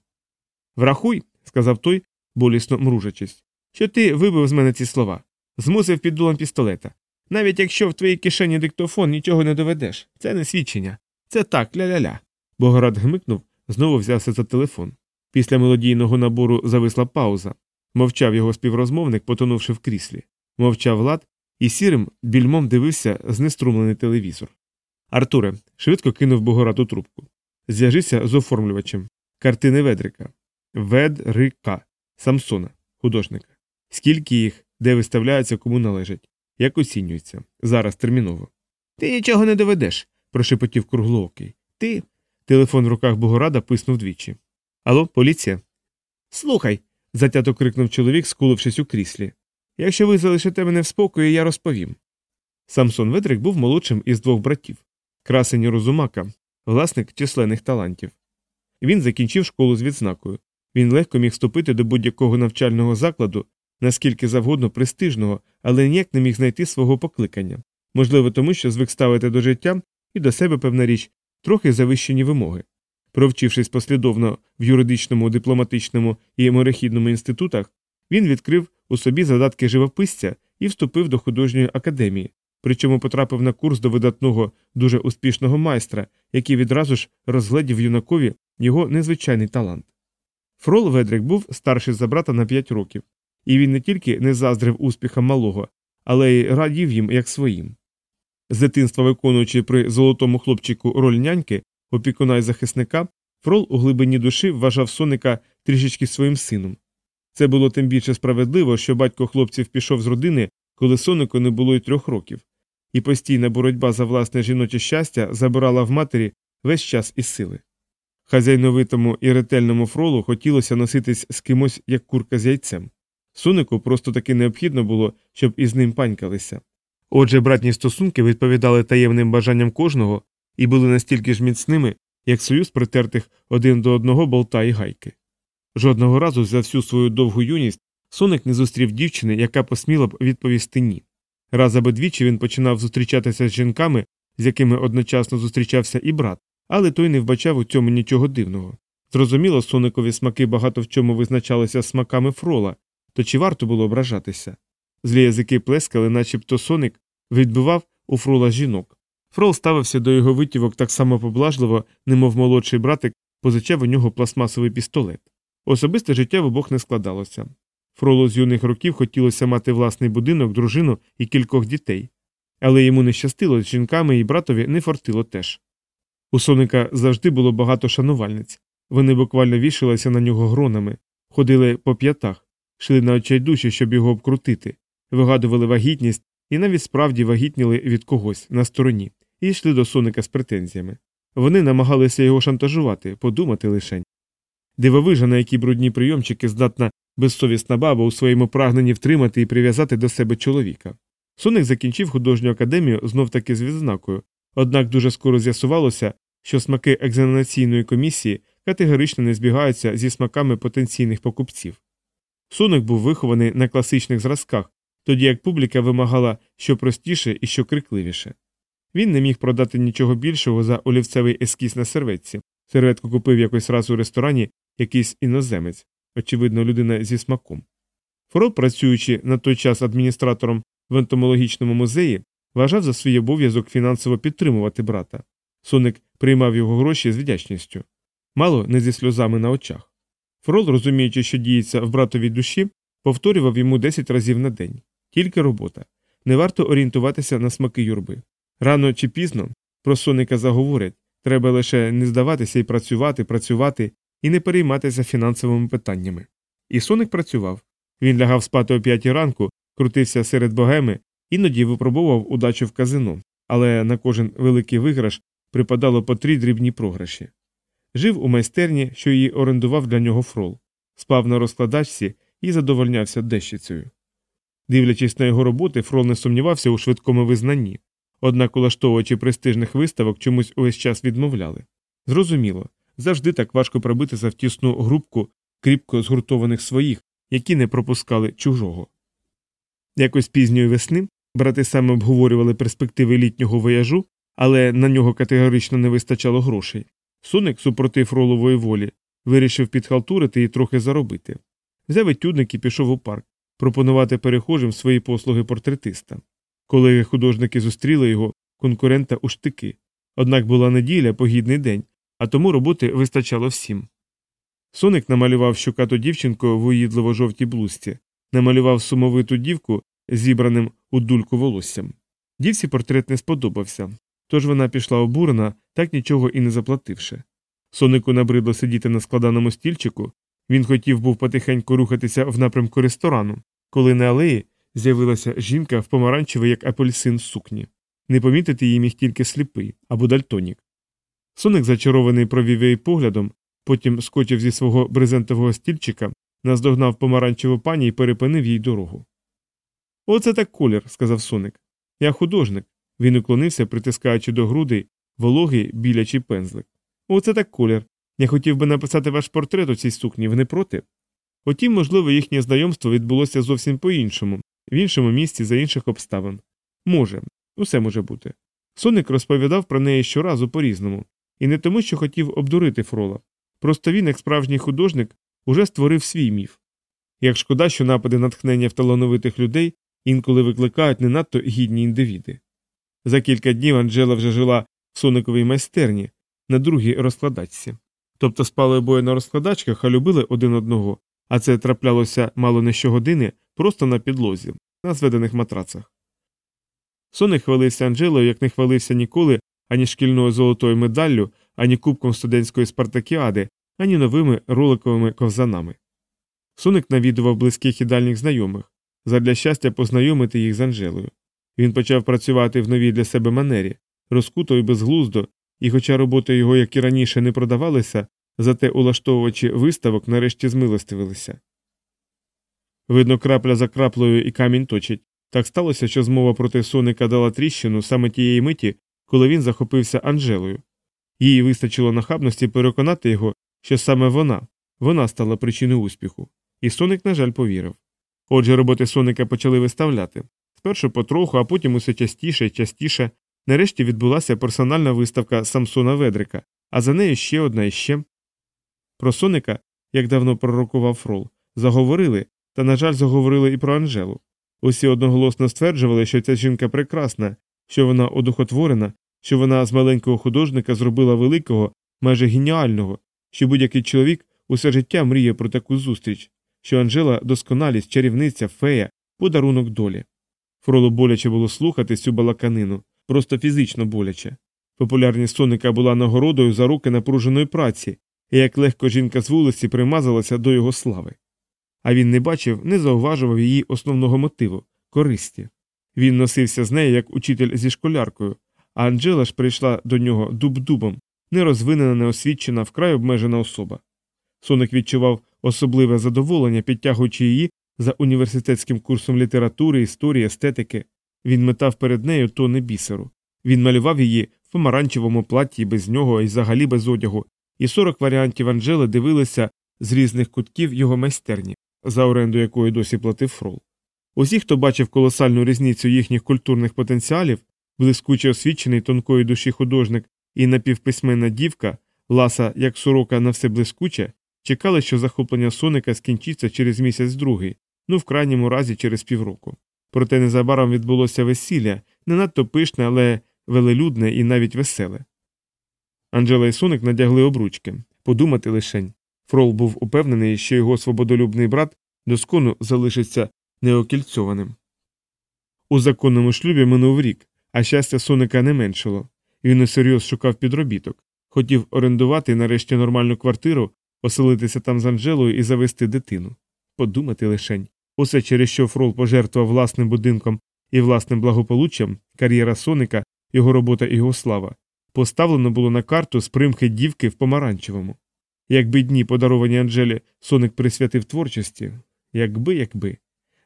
Speaker 2: Врахуй, сказав той, болісно мружачись, що ти вибив з мене ці слова, змусив під дулом пістолета. Навіть якщо в твоїй кишені диктофон нічого не доведеш, це не свідчення. Це так, ля-ля-ля. Богорат гмикнув, знову взявся за телефон. Після мелодійного набору зависла пауза. Мовчав його співрозмовник, потонувши в кріслі. Мовчав лад, і сірим більмом дивився знеструмлений телевізор. Артуре, швидко кинув Богорату трубку. Зв'яжися з оформлювачем. Картини Ведрика. Ведрика. Самсона, художника. Скільки їх, де виставляються, кому належать, як оцінюється. Зараз терміново. Ти нічого не доведеш, прошепотів круглоокий. Ти. Телефон в руках Богорада писнув двічі. Алло, поліція? Слухай. затято крикнув чоловік, скулившись у кріслі. Якщо ви залишите мене в спокої, я розповім. Самсон Ведрик був молодшим із двох братів, красені Розумака, власник численних талантів. Він закінчив школу з відзнакою. Він легко міг вступити до будь-якого навчального закладу, наскільки завгодно престижного, але ніяк не міг знайти свого покликання. Можливо, тому що звик ставити до життя і до себе, певна річ, трохи завищені вимоги. Провчившись послідовно в юридичному, дипломатичному і морехідному інститутах, він відкрив у собі задатки живописця і вступив до художньої академії, причому потрапив на курс до видатного, дуже успішного майстра, який відразу ж розгледів юнакові його незвичайний талант. Фрол Ведрик був старший за брата на 5 років, і він не тільки не заздрив успіхам малого, але й радів їм як своїм. З дитинства виконуючи при золотому хлопчику роль няньки, опікуна й захисника, Фрол у глибині душі вважав соника трішечки своїм сином. Це було тим більше справедливо, що батько хлопців пішов з родини, коли сонику не було й трьох років, і постійна боротьба за власне жіноче щастя забирала в матері весь час і сили. Хазяйновитому і ретельному фролу хотілося носитись з кимось як курка з яйцем. Сонику просто таки необхідно було, щоб із ним панькалися. Отже, братні стосунки відповідали таємним бажанням кожного і були настільки ж міцними, як союз притертих один до одного болта і гайки. Жодного разу за всю свою довгу юність соник не зустрів дівчини, яка посміла б відповісти ні. Раз або двічі він починав зустрічатися з жінками, з якими одночасно зустрічався і брат, але той не вбачав у цьому нічого дивного. Зрозуміло, соникові смаки багато в чому визначалися смаками фрола, то чи варто було ображатися? Злі язики плескали, начебто соник відбивав у фрола жінок. Фрол ставився до його витівок так само поблажливо, немов молодший братик позичав у нього пластмасовий пістолет. Особисте життя в обох не складалося. Фролу з юних років хотілося мати власний будинок, дружину і кількох дітей, але йому не щастило з жінками і братові не фортило теж. У соника завжди було багато шанувальниць. Вони буквально вішалися на нього гронами, ходили по п'ятах, йшли на очайдуші, щоб його обкрутити, вигадували вагітність і навіть справді вагітніли від когось на стороні, і йшли до соника з претензіями. Вони намагалися його шантажувати, подумати лишень. Дивовижа, на які брудні прийомчики здатна безсовісна баба у своєму прагненні втримати і прив'язати до себе чоловіка. Соник закінчив художню академію знов таки з відзнакою, однак дуже скоро з'ясувалося, що смаки екзаменаційної комісії категорично не збігаються зі смаками потенційних покупців. Соник був вихований на класичних зразках, тоді як публіка вимагала що простіше і що крикливіше. Він не міг продати нічого більшого за олівцевий ескіз на серветці. Серветку купив якось раз у ресторані якийсь іноземець, очевидно, людина зі смаком. Фрол, працюючи на той час адміністратором в ентомологічному музеї, вважав за свій обов'язок фінансово підтримувати брата. Соник приймав його гроші з вдячністю, мало не зі сльозами на очах. Фрол, розуміючи, що діється в братовій душі, повторював йому 10 разів на день. Тільки робота. Не варто орієнтуватися на смаки юрби. Рано чи пізно про соника заговорять, треба лише не здаватися і працювати, працювати і не перейматися фінансовими питаннями. І соник працював. Він лягав спати о п'ятій ранку, крутився серед богеми, іноді випробував удачу в казино, але на кожен великий виграш припадало по три дрібні програші. Жив у майстерні, що її орендував для нього фрол, спав на розкладачці і задовольнявся дещицею. Дивлячись на його роботи, Фрол не сумнівався у швидкому визнанні, однак улаштовувачі престижних виставок чомусь увесь час відмовляли. Зрозуміло, завжди так важко пробитися в тісну групку кріпко згуртованих своїх, які не пропускали чужого. Якось пізньої весни брати саме обговорювали перспективи літнього вояжу, але на нього категорично не вистачало грошей. Суник, супротив ролової волі, вирішив підхалтурити і трохи заробити. Взяв етюдник і пішов у парк, пропонувати перехожим свої послуги портретиста. Колеги художники зустріли його, конкурента у штики. Однак була неділя, погідний день, а тому роботи вистачало всім. Соник намалював щукату дівчинку в уїдливо жовтій блузці, намалював сумовиту дівку зібраним у дульку волоссям. Дівці портрет не сподобався, тож вона пішла обурена, так нічого і не заплативши. Сонику набридло сидіти на складаному стільчику, він хотів був потихеньку рухатися в напрямку ресторану, коли на алеї з'явилася жінка в помаранчевій, як апельсин сукні. Не помітити її міг тільки сліпий або дальтонік. Соник, зачарований провів її поглядом, потім скочив зі свого брезентового стільчика, наздогнав помаранчеву пані і перепинив їй дорогу. Оце так колір, сказав Соник. Я художник. Він уклонився, притискаючи до грудей вологий білячий пензлик. Оце так колір. Я хотів би написати ваш портрет у цій сукні, ви не проти? Утім, можливо, їхнє знайомство відбулося зовсім по іншому, в іншому місці за інших обставин. Може, усе може бути. Соник розповідав про неї щоразу по різному, і не тому, що хотів обдурити Фрола. Просто він, як справжній художник, уже створив свій міф. Як шкода, що напади натхнення в талановитих людей інколи викликають не надто гідні індивіди. За кілька днів Анджела вже жила в сониковій майстерні на другій розкладачці. Тобто спали обоє на розкладачках, а любили один одного, а це траплялося мало не щогодини просто на підлозі, на зведених матрацах. Соник хвалився Анджелою, як не хвалився ніколи ані шкільною золотою медаллю, ані кубком студентської спартакіади, ані новими роликовими ковзанами. Соник навідував близьких і дальніх знайомих задля щастя познайомити їх з Анжелою. Він почав працювати в новій для себе манері, розкуто і безглуздо, і, хоча роботи його, як і раніше, не продавалися, зате улаштовувачі виставок нарешті змилостивилися. Видно, крапля за краплею і камінь точить. Так сталося, що змова проти соника дала тріщину саме тієї миті, коли він захопився Анжелою. Їй вистачило нахабності переконати його, що саме вона, вона стала причиною успіху, і соник, на жаль, повірив. Отже, роботи соника почали виставляти спершу потроху, а потім усе частіше і частіше. Нарешті відбулася персональна виставка Самсона Ведрика, а за нею ще одна і ще. Про соника, як давно пророкував Фрол, заговорили, та, на жаль, заговорили і про Анжелу. Усі одноголосно стверджували, що ця жінка прекрасна, що вона одухотворена, що вона з маленького художника зробила великого, майже геніального, що будь-який чоловік усе життя мріє про таку зустріч, що Анжела досконалість, чарівниця, фея, подарунок долі. Фролу боляче було слухати цю балаканину, просто фізично боляче. Популярність соника була нагородою за руки напруженої праці, і як легко жінка з вулиці примазалася до його слави. А він не бачив, не зауважував її основного мотиву користі. Він носився з нею як учитель зі школяркою, а Анджела ж прийшла до нього дуб-дубом, нерозвинена, неосвічена, вкрай обмежена особа. Соник відчував особливе задоволення, підтягуючи її за університетським курсом літератури, історії, естетики. Він метав перед нею тони бісеру. Він малював її в помаранчевому платі без нього і взагалі без одягу, і 40 варіантів Анжели дивилися з різних кутків його майстерні, за оренду якої досі платив фрол. Усі, хто бачив колосальну різницю їхніх культурних потенціалів, блискуче освічений тонкої душі художник і напівписьменна дівка, ласа як сорока на все блискуче, чекали, що захоплення соника скінчиться через місяць другий, ну в крайньому разі через півроку. Проте незабаром відбулося весілля, не надто пишне, але велелюдне і навіть веселе. Анджела і соник надягли обручки подумати лишень. Фрол був упевнений, що його свободолюбний брат доскону залишиться неокільцьованим. У законному шлюбі минув рік, а щастя соника не меншило. Він усерйоз шукав підробіток, хотів орендувати нарешті нормальну квартиру, оселитися там з Анжелою і завести дитину. Подумати лишень. Усе, через що Фрол пожертвував власним будинком і власним благополуччям, кар'єра соника, його робота і його слава, поставлено було на карту з примхи дівки в помаранчевому. Якби дні, подаровані Анжелі, соник присвятив творчості, якби, якби.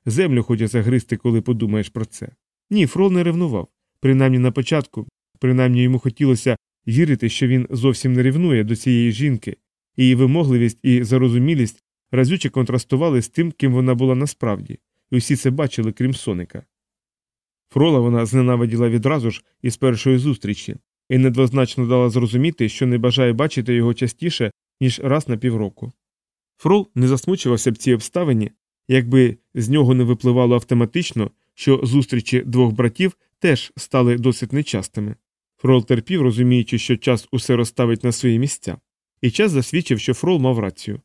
Speaker 2: Землю хоче загризти, коли подумаєш про це. Ні, Фрол не ревнував. Принаймні на початку, принаймні йому хотілося вірити, що він зовсім не ревнує до цієї жінки, її вимогливість і зарозумілість разюче контрастували з тим, ким вона була насправді, і усі це бачили, крім соника. Фрола вона зненавиділа відразу ж із першої зустрічі, і недвозначно дала зрозуміти, що не бажає бачити його частіше, ніж раз на півроку. Фрол не засмучувався б цій обставині, якби з нього не випливало автоматично, що зустрічі двох братів теж стали досить нечастими. Фрол терпів, розуміючи, що час усе розставить на свої місця. І час засвідчив, що Фрол мав рацію.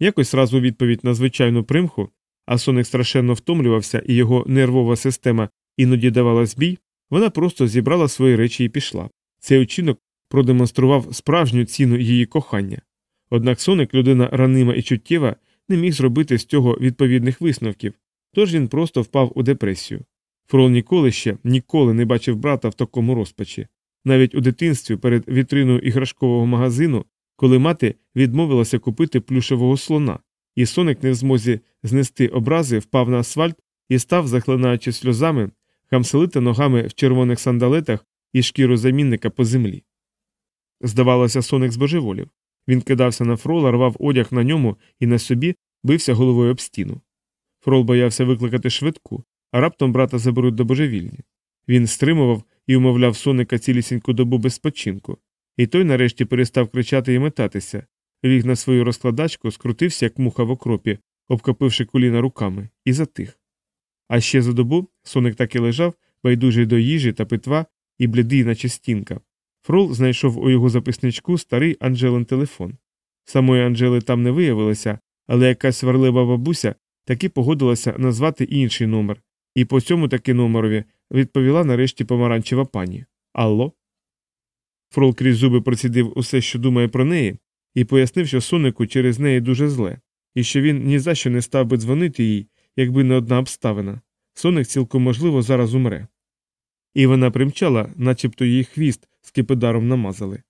Speaker 2: Якось разу у відповідь на звичайну примху, а соник страшенно втомлювався, і його нервова система іноді давала збій, вона просто зібрала свої речі і пішла. Цей учинок продемонстрував справжню ціну її кохання. Однак соник, людина ранима і чуттєва, не міг зробити з цього відповідних висновків, тож він просто впав у депресію. Фрол ніколи ще ніколи не бачив брата в такому розпачі. Навіть у дитинстві перед вітриною іграшкового магазину, коли мати відмовилася купити плюшевого слона, і соник не в змозі знести образи, впав на асфальт і став, захлинаючи сльозами, хамселити ногами в червоних сандалетах і шкіру замінника по землі. Здавалося, соник збожеволів. Він кидався на фрола, рвав одяг на ньому і на собі бився головою об стіну. Фрол боявся викликати швидку, а раптом брата заберуть до божевільні. Він стримував і умовляв соника цілісіньку добу без спочинку, і той нарешті перестав кричати і метатися, ліг на свою розкладачку, скрутився, як муха в окропі, обкопивши коліна руками, і затих. А ще за добу соник так і лежав, байдужий до їжі та питва і блідий, наче стінка. Фрол знайшов у його записничку старий Анджелин телефон. Самої Анджели там не виявилося, але якась сварлива бабуся таки погодилася назвати інший номер, і по цьому таки номерові відповіла нарешті помаранчева пані. Алло? Фрол крізь зуби процідив усе, що думає про неї, і пояснив, що сонику через неї дуже зле, і що він ні за що не став би дзвонити їй, якби не одна обставина. Соник цілком можливо зараз умре. І вона примчала, начебто її хвіст з кипидаром намазали.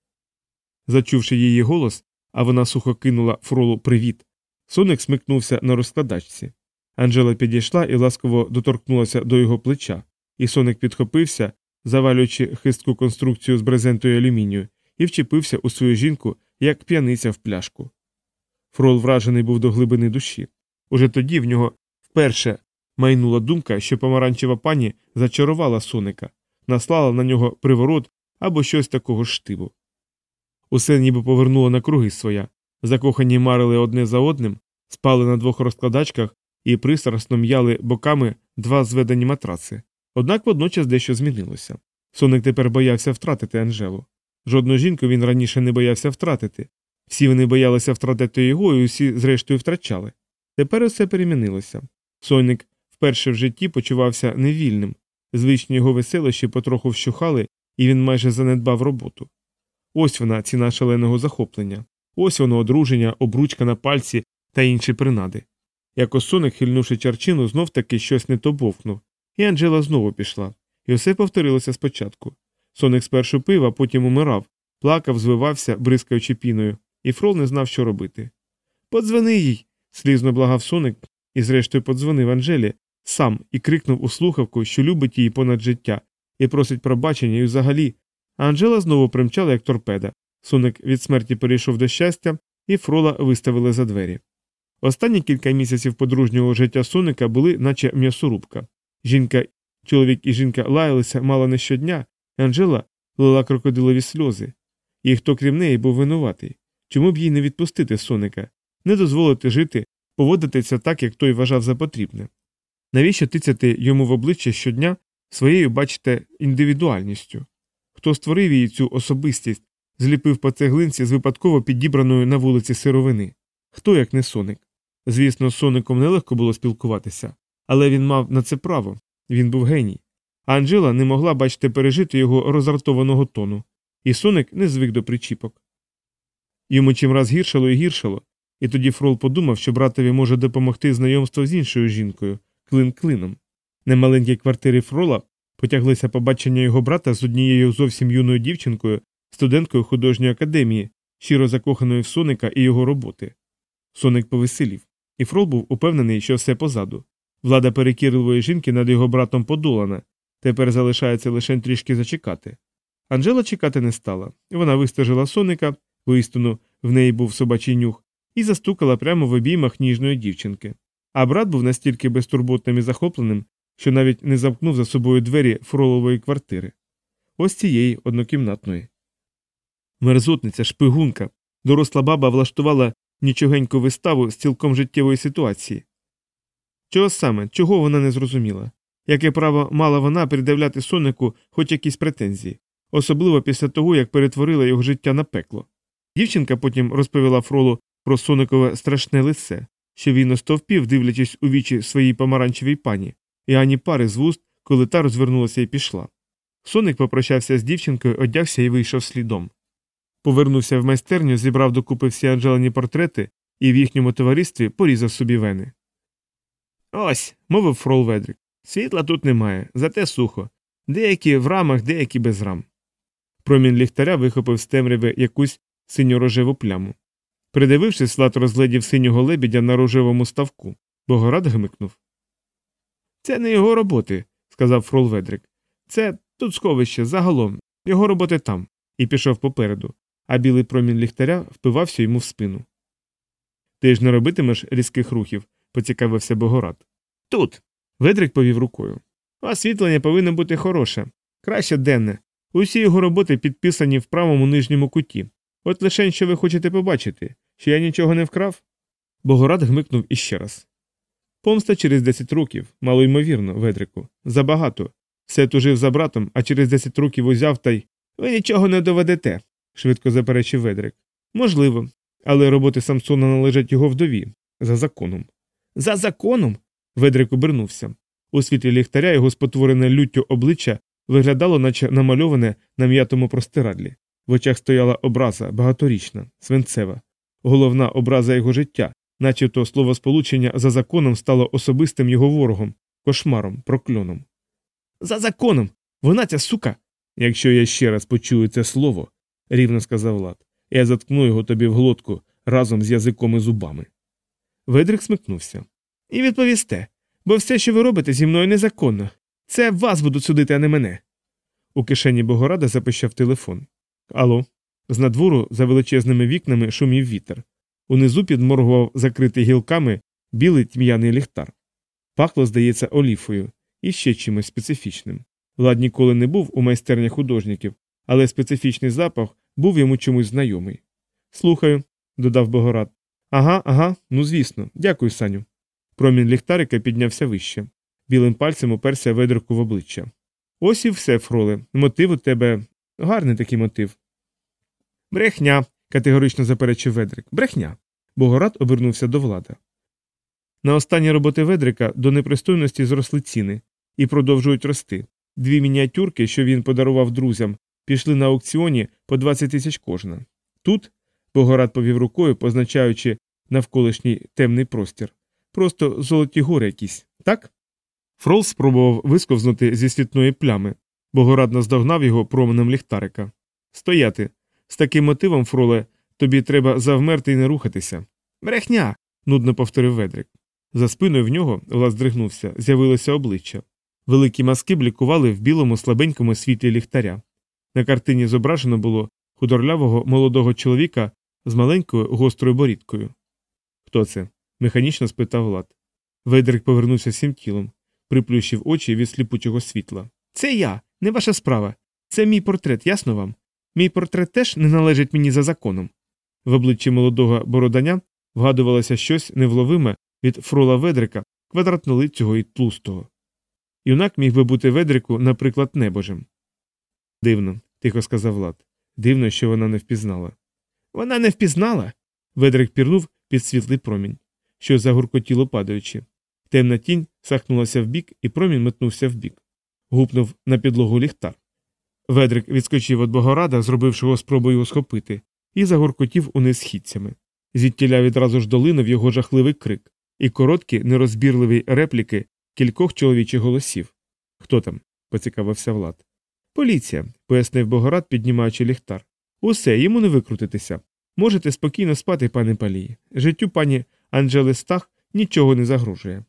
Speaker 2: Зачувши її голос, а вона сухо кинула фролу привіт. Соник смикнувся на розкладачці. Анжела підійшла і ласково доторкнулася до його плеча, і соник підхопився, завалюючи хистку конструкцію з брезентою алюмінію, і вчепився у свою жінку, як п'яниця в пляшку. Фрол вражений був до глибини душі. Уже тоді в нього вперше майнула думка, що помаранчева пані зачарувала соника, наслала на нього приворот або щось такого штиву. Усе ніби повернуло на круги своя. Закохані марили одне за одним, спали на двох розкладачках і пристрасно м'яли боками два зведені матраци. Однак водночас дещо змінилося. Соник тепер боявся втратити Анжелу. Жодну жінку він раніше не боявся втратити. Всі вони боялися втратити його, і усі, зрештою, втрачали. Тепер усе перемінилося. Соник вперше в житті почувався невільним, звичні його веселощі потроху вщухали, і він майже занедбав роботу. Ось вона, ціна шаленого захоплення, ось воно одруження, обручка на пальці та інші принади. Якось соник, хильнувши чарчину, знов таки щось не то бовкнув, і Анджела знову пішла, і все повторилося спочатку. Соник спершу пив, а потім умирав, плакав, звивався, бризкаючи піною, і Фрол не знав, що робити. Подзвони їй. слізно благав соник, і зрештою подзвонив Анжелі сам і крикнув у слухавку, що любить її понад життя, і просить пробачення і взагалі. А Анжела знову примчала, як торпеда. Соник від смерті перейшов до щастя, і Фрола виставили за двері. Останні кілька місяців подружнього життя соника були, наче м'ясорубка. Жінка, чоловік і жінка лаялися мало не щодня, Анжела лила крокодилові сльози. І хто крім неї був винуватий? Чому б їй не відпустити соника, не дозволити жити, поводитися так, як той вважав за потрібне? Навіщо тицяти йому в обличчя щодня своєю, бачите, індивідуальністю? Хто створив її цю особистість, зліпив по цеглинці з випадково підібраної на вулиці сировини? Хто як не соник? Звісно, з соником нелегко було спілкуватися, але він мав на це право він був геній. А Анжела не могла, бачите, пережити його розартованого тону, і соник не звик до причіпок. Йому чимраз гіршало і гіршало, і тоді Фрол подумав, що братові може допомогти знайомство з іншою жінкою, клин клином. На маленькій квартирі Фрола потяглися побачення його брата з однією зовсім юною дівчинкою, студенткою художньої академії, щиро закоханою в соника і його роботи. Соник повеселів, і Фрол був упевнений, що все позаду. Влада перекірливої жінки над його братом подолана, тепер залишається лише трішки зачекати. Анжела чекати не стала, вона вистежила соника, воістину в неї був собачий нюх, і застукала прямо в обіймах ніжної дівчинки. А брат був настільки безтурботним і захопленим, що навіть не замкнув за собою двері фролової квартири. Ось цієї однокімнатної. Мерзотниця, шпигунка, доросла баба влаштувала нічогеньку виставу з цілком життєвої ситуації. Чого саме, чого вона не зрозуміла? Яке право мала вона придивляти соннику хоч якісь претензії? особливо після того, як перетворила його життя на пекло. Дівчинка потім розповіла Фролу про соникове страшне лице, що він остовпів, дивлячись у вічі своїй помаранчевій пані, і ані пари з вуст, коли та розвернулася і пішла. Соник попрощався з дівчинкою, одягся і вийшов слідом. Повернувся в майстерню, зібрав докупи всі Анджелені портрети і в їхньому товаристві порізав собі вени. Ось, мовив Фрол Ведрик. Світла тут немає, зате сухо. Деякі в рамах, деякі без рам. Промінь ліхтаря вихопив з темряви якусь синьо-рожеву пляму. Придивившись, Лат розглядів синього лебідя на рожевому ставку. Богорад гмикнув. Це не його роботи, сказав Фрол Ведрик. Це тут сховище, загалом, його роботи там, і пішов попереду, а білий промінь ліхтаря впивався йому в спину. Ти ж не робитимеш різких рухів, поцікавився Богорад. Тут. Ведрик повів рукою. Освітлення повинно бути хороше, краще денне. Усі його роботи підписані в правому нижньому куті. От лише що ви хочете побачити, що я нічого не вкрав? Богорад гмикнув іще раз. Помста через 10 років, мало ймовірно, Ведрику. Забагато. Все тужив за братом, а через 10 років узяв та й. Ви нічого не доведете, швидко заперечив Ведрик. Можливо, але роботи Самсона належать його вдові, за законом. За законом. Ведрик обернувся. У світлі ліхтаря його спотворене люттю обличчя виглядало, наче намальоване на м'ятому простирадлі. В очах стояла образа багаторічна, свинцева, головна образа його життя, наче то словосполучення за законом стало особистим його ворогом, кошмаром, прокльоном. За законом! Вона ця сука. Якщо я ще раз почую це слово, рівно сказав Влад, я заткну його тобі в глотку разом з язиком і зубами. Ведрик смикнувся. І відповісте, бо все, що ви робите зі мною незаконно. Це вас будуть судити, а не мене. У кишені Богорада запищав телефон. Алло. З надвору за величезними вікнами шумів вітер. Унизу підморгував закритий гілками білий тьмяний ліхтар. Пахло, здається, оліфою і ще чимось специфічним. Влад ніколи не був у майстерні художників, але специфічний запах був йому чомусь знайомий. Слухаю, додав Богорад. Ага, ага, ну звісно, дякую, Саню. Промінь ліхтарика піднявся вище. Білим пальцем уперся ведерку в обличчя. Ось і все, Фроле. Мотив у тебе гарний такий мотив. Брехня, категорично заперечив Ведрик. Брехня. Богорад обернувся до влада. На останні роботи Ведрика до непристойності зросли ціни і продовжують рости. Дві мініатюрки, що він подарував друзям, пішли на аукціоні по 20 тисяч кожна. Тут Богорад повів рукою, позначаючи навколишній темний простір. Просто золоті гори якісь, так? Фрол спробував висковзнути зі світної плями. Богорад наздогнав його променем ліхтарика. Стояти. З таким мотивом, Фроле, тобі треба завмерти і не рухатися. Брехня. нудно повторив Ведрик. За спиною в нього Влад здригнувся, з'явилося обличчя. Великі маски блікували в білому слабенькому світлі ліхтаря. На картині зображено було худорлявого молодого чоловіка з маленькою гострою борідкою. Хто це? механічно спитав Влад. Ведрик повернувся всім тілом, приплющив очі від сліпучого світла. Це я, не ваша справа. Це мій портрет, ясно вам? Мій портрет теж не належить мені за законом. В обличчі молодого бороданя вгадувалося щось невловиме від фрола Ведрика, квадратнолицього і тлустого. Юнак міг би бути Ведрику, наприклад, небожем. Дивно, тихо сказав Влад. Дивно, що вона не впізнала. Вона не впізнала. Ведрик пірнув під світлий промінь, що загуркотіло падаючи. Темна тінь сахнулася вбік, і промінь метнувся вбік. Гупнув на підлогу ліхтар. Ведрик відскочив від Богорада, зробивши його спробу його схопити, і загоркотів униз східцями. Звідтіля відразу ж долинув його жахливий крик, і короткі, нерозбірливі репліки кількох чоловічих голосів. Хто там? поцікавився Влад. Поліція, пояснив Богорад, піднімаючи ліхтар. Усе, йому не викрутитися. Можете спокійно спати, пане палії. Життю пані Анджели Стах нічого не загрожує.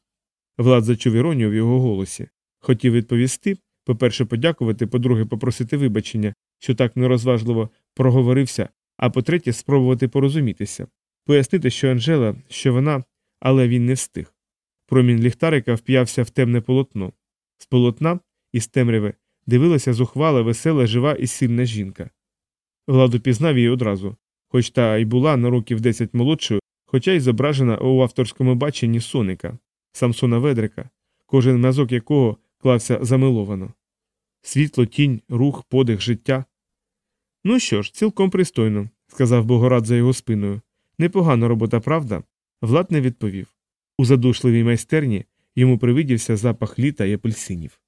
Speaker 2: Влад зачув іронію в його голосі. Хотів відповісти, по-перше, подякувати, по-друге, попросити вибачення, що так нерозважливо проговорився, а по-третє, спробувати порозумітися, пояснити, що Анжела, що вона, але він не встиг. Промінь ліхтарика вп'явся в темне полотно. З полотна, із темряви, дивилася зухвала, весела, жива і сильна жінка. Владу пізнав її одразу, хоч та й була на років десять молодшою, хоча й зображена у авторському баченні соника, Самсона Ведрика, кожен мазок якого клався замиловано. Світло, тінь, рух, подих, життя,
Speaker 1: Ну що ж, цілком пристойно, сказав Богорад за його спиною. Непогана робота, правда? Влад не відповів. У задушливій майстерні йому привидівся запах літа і апельсинів.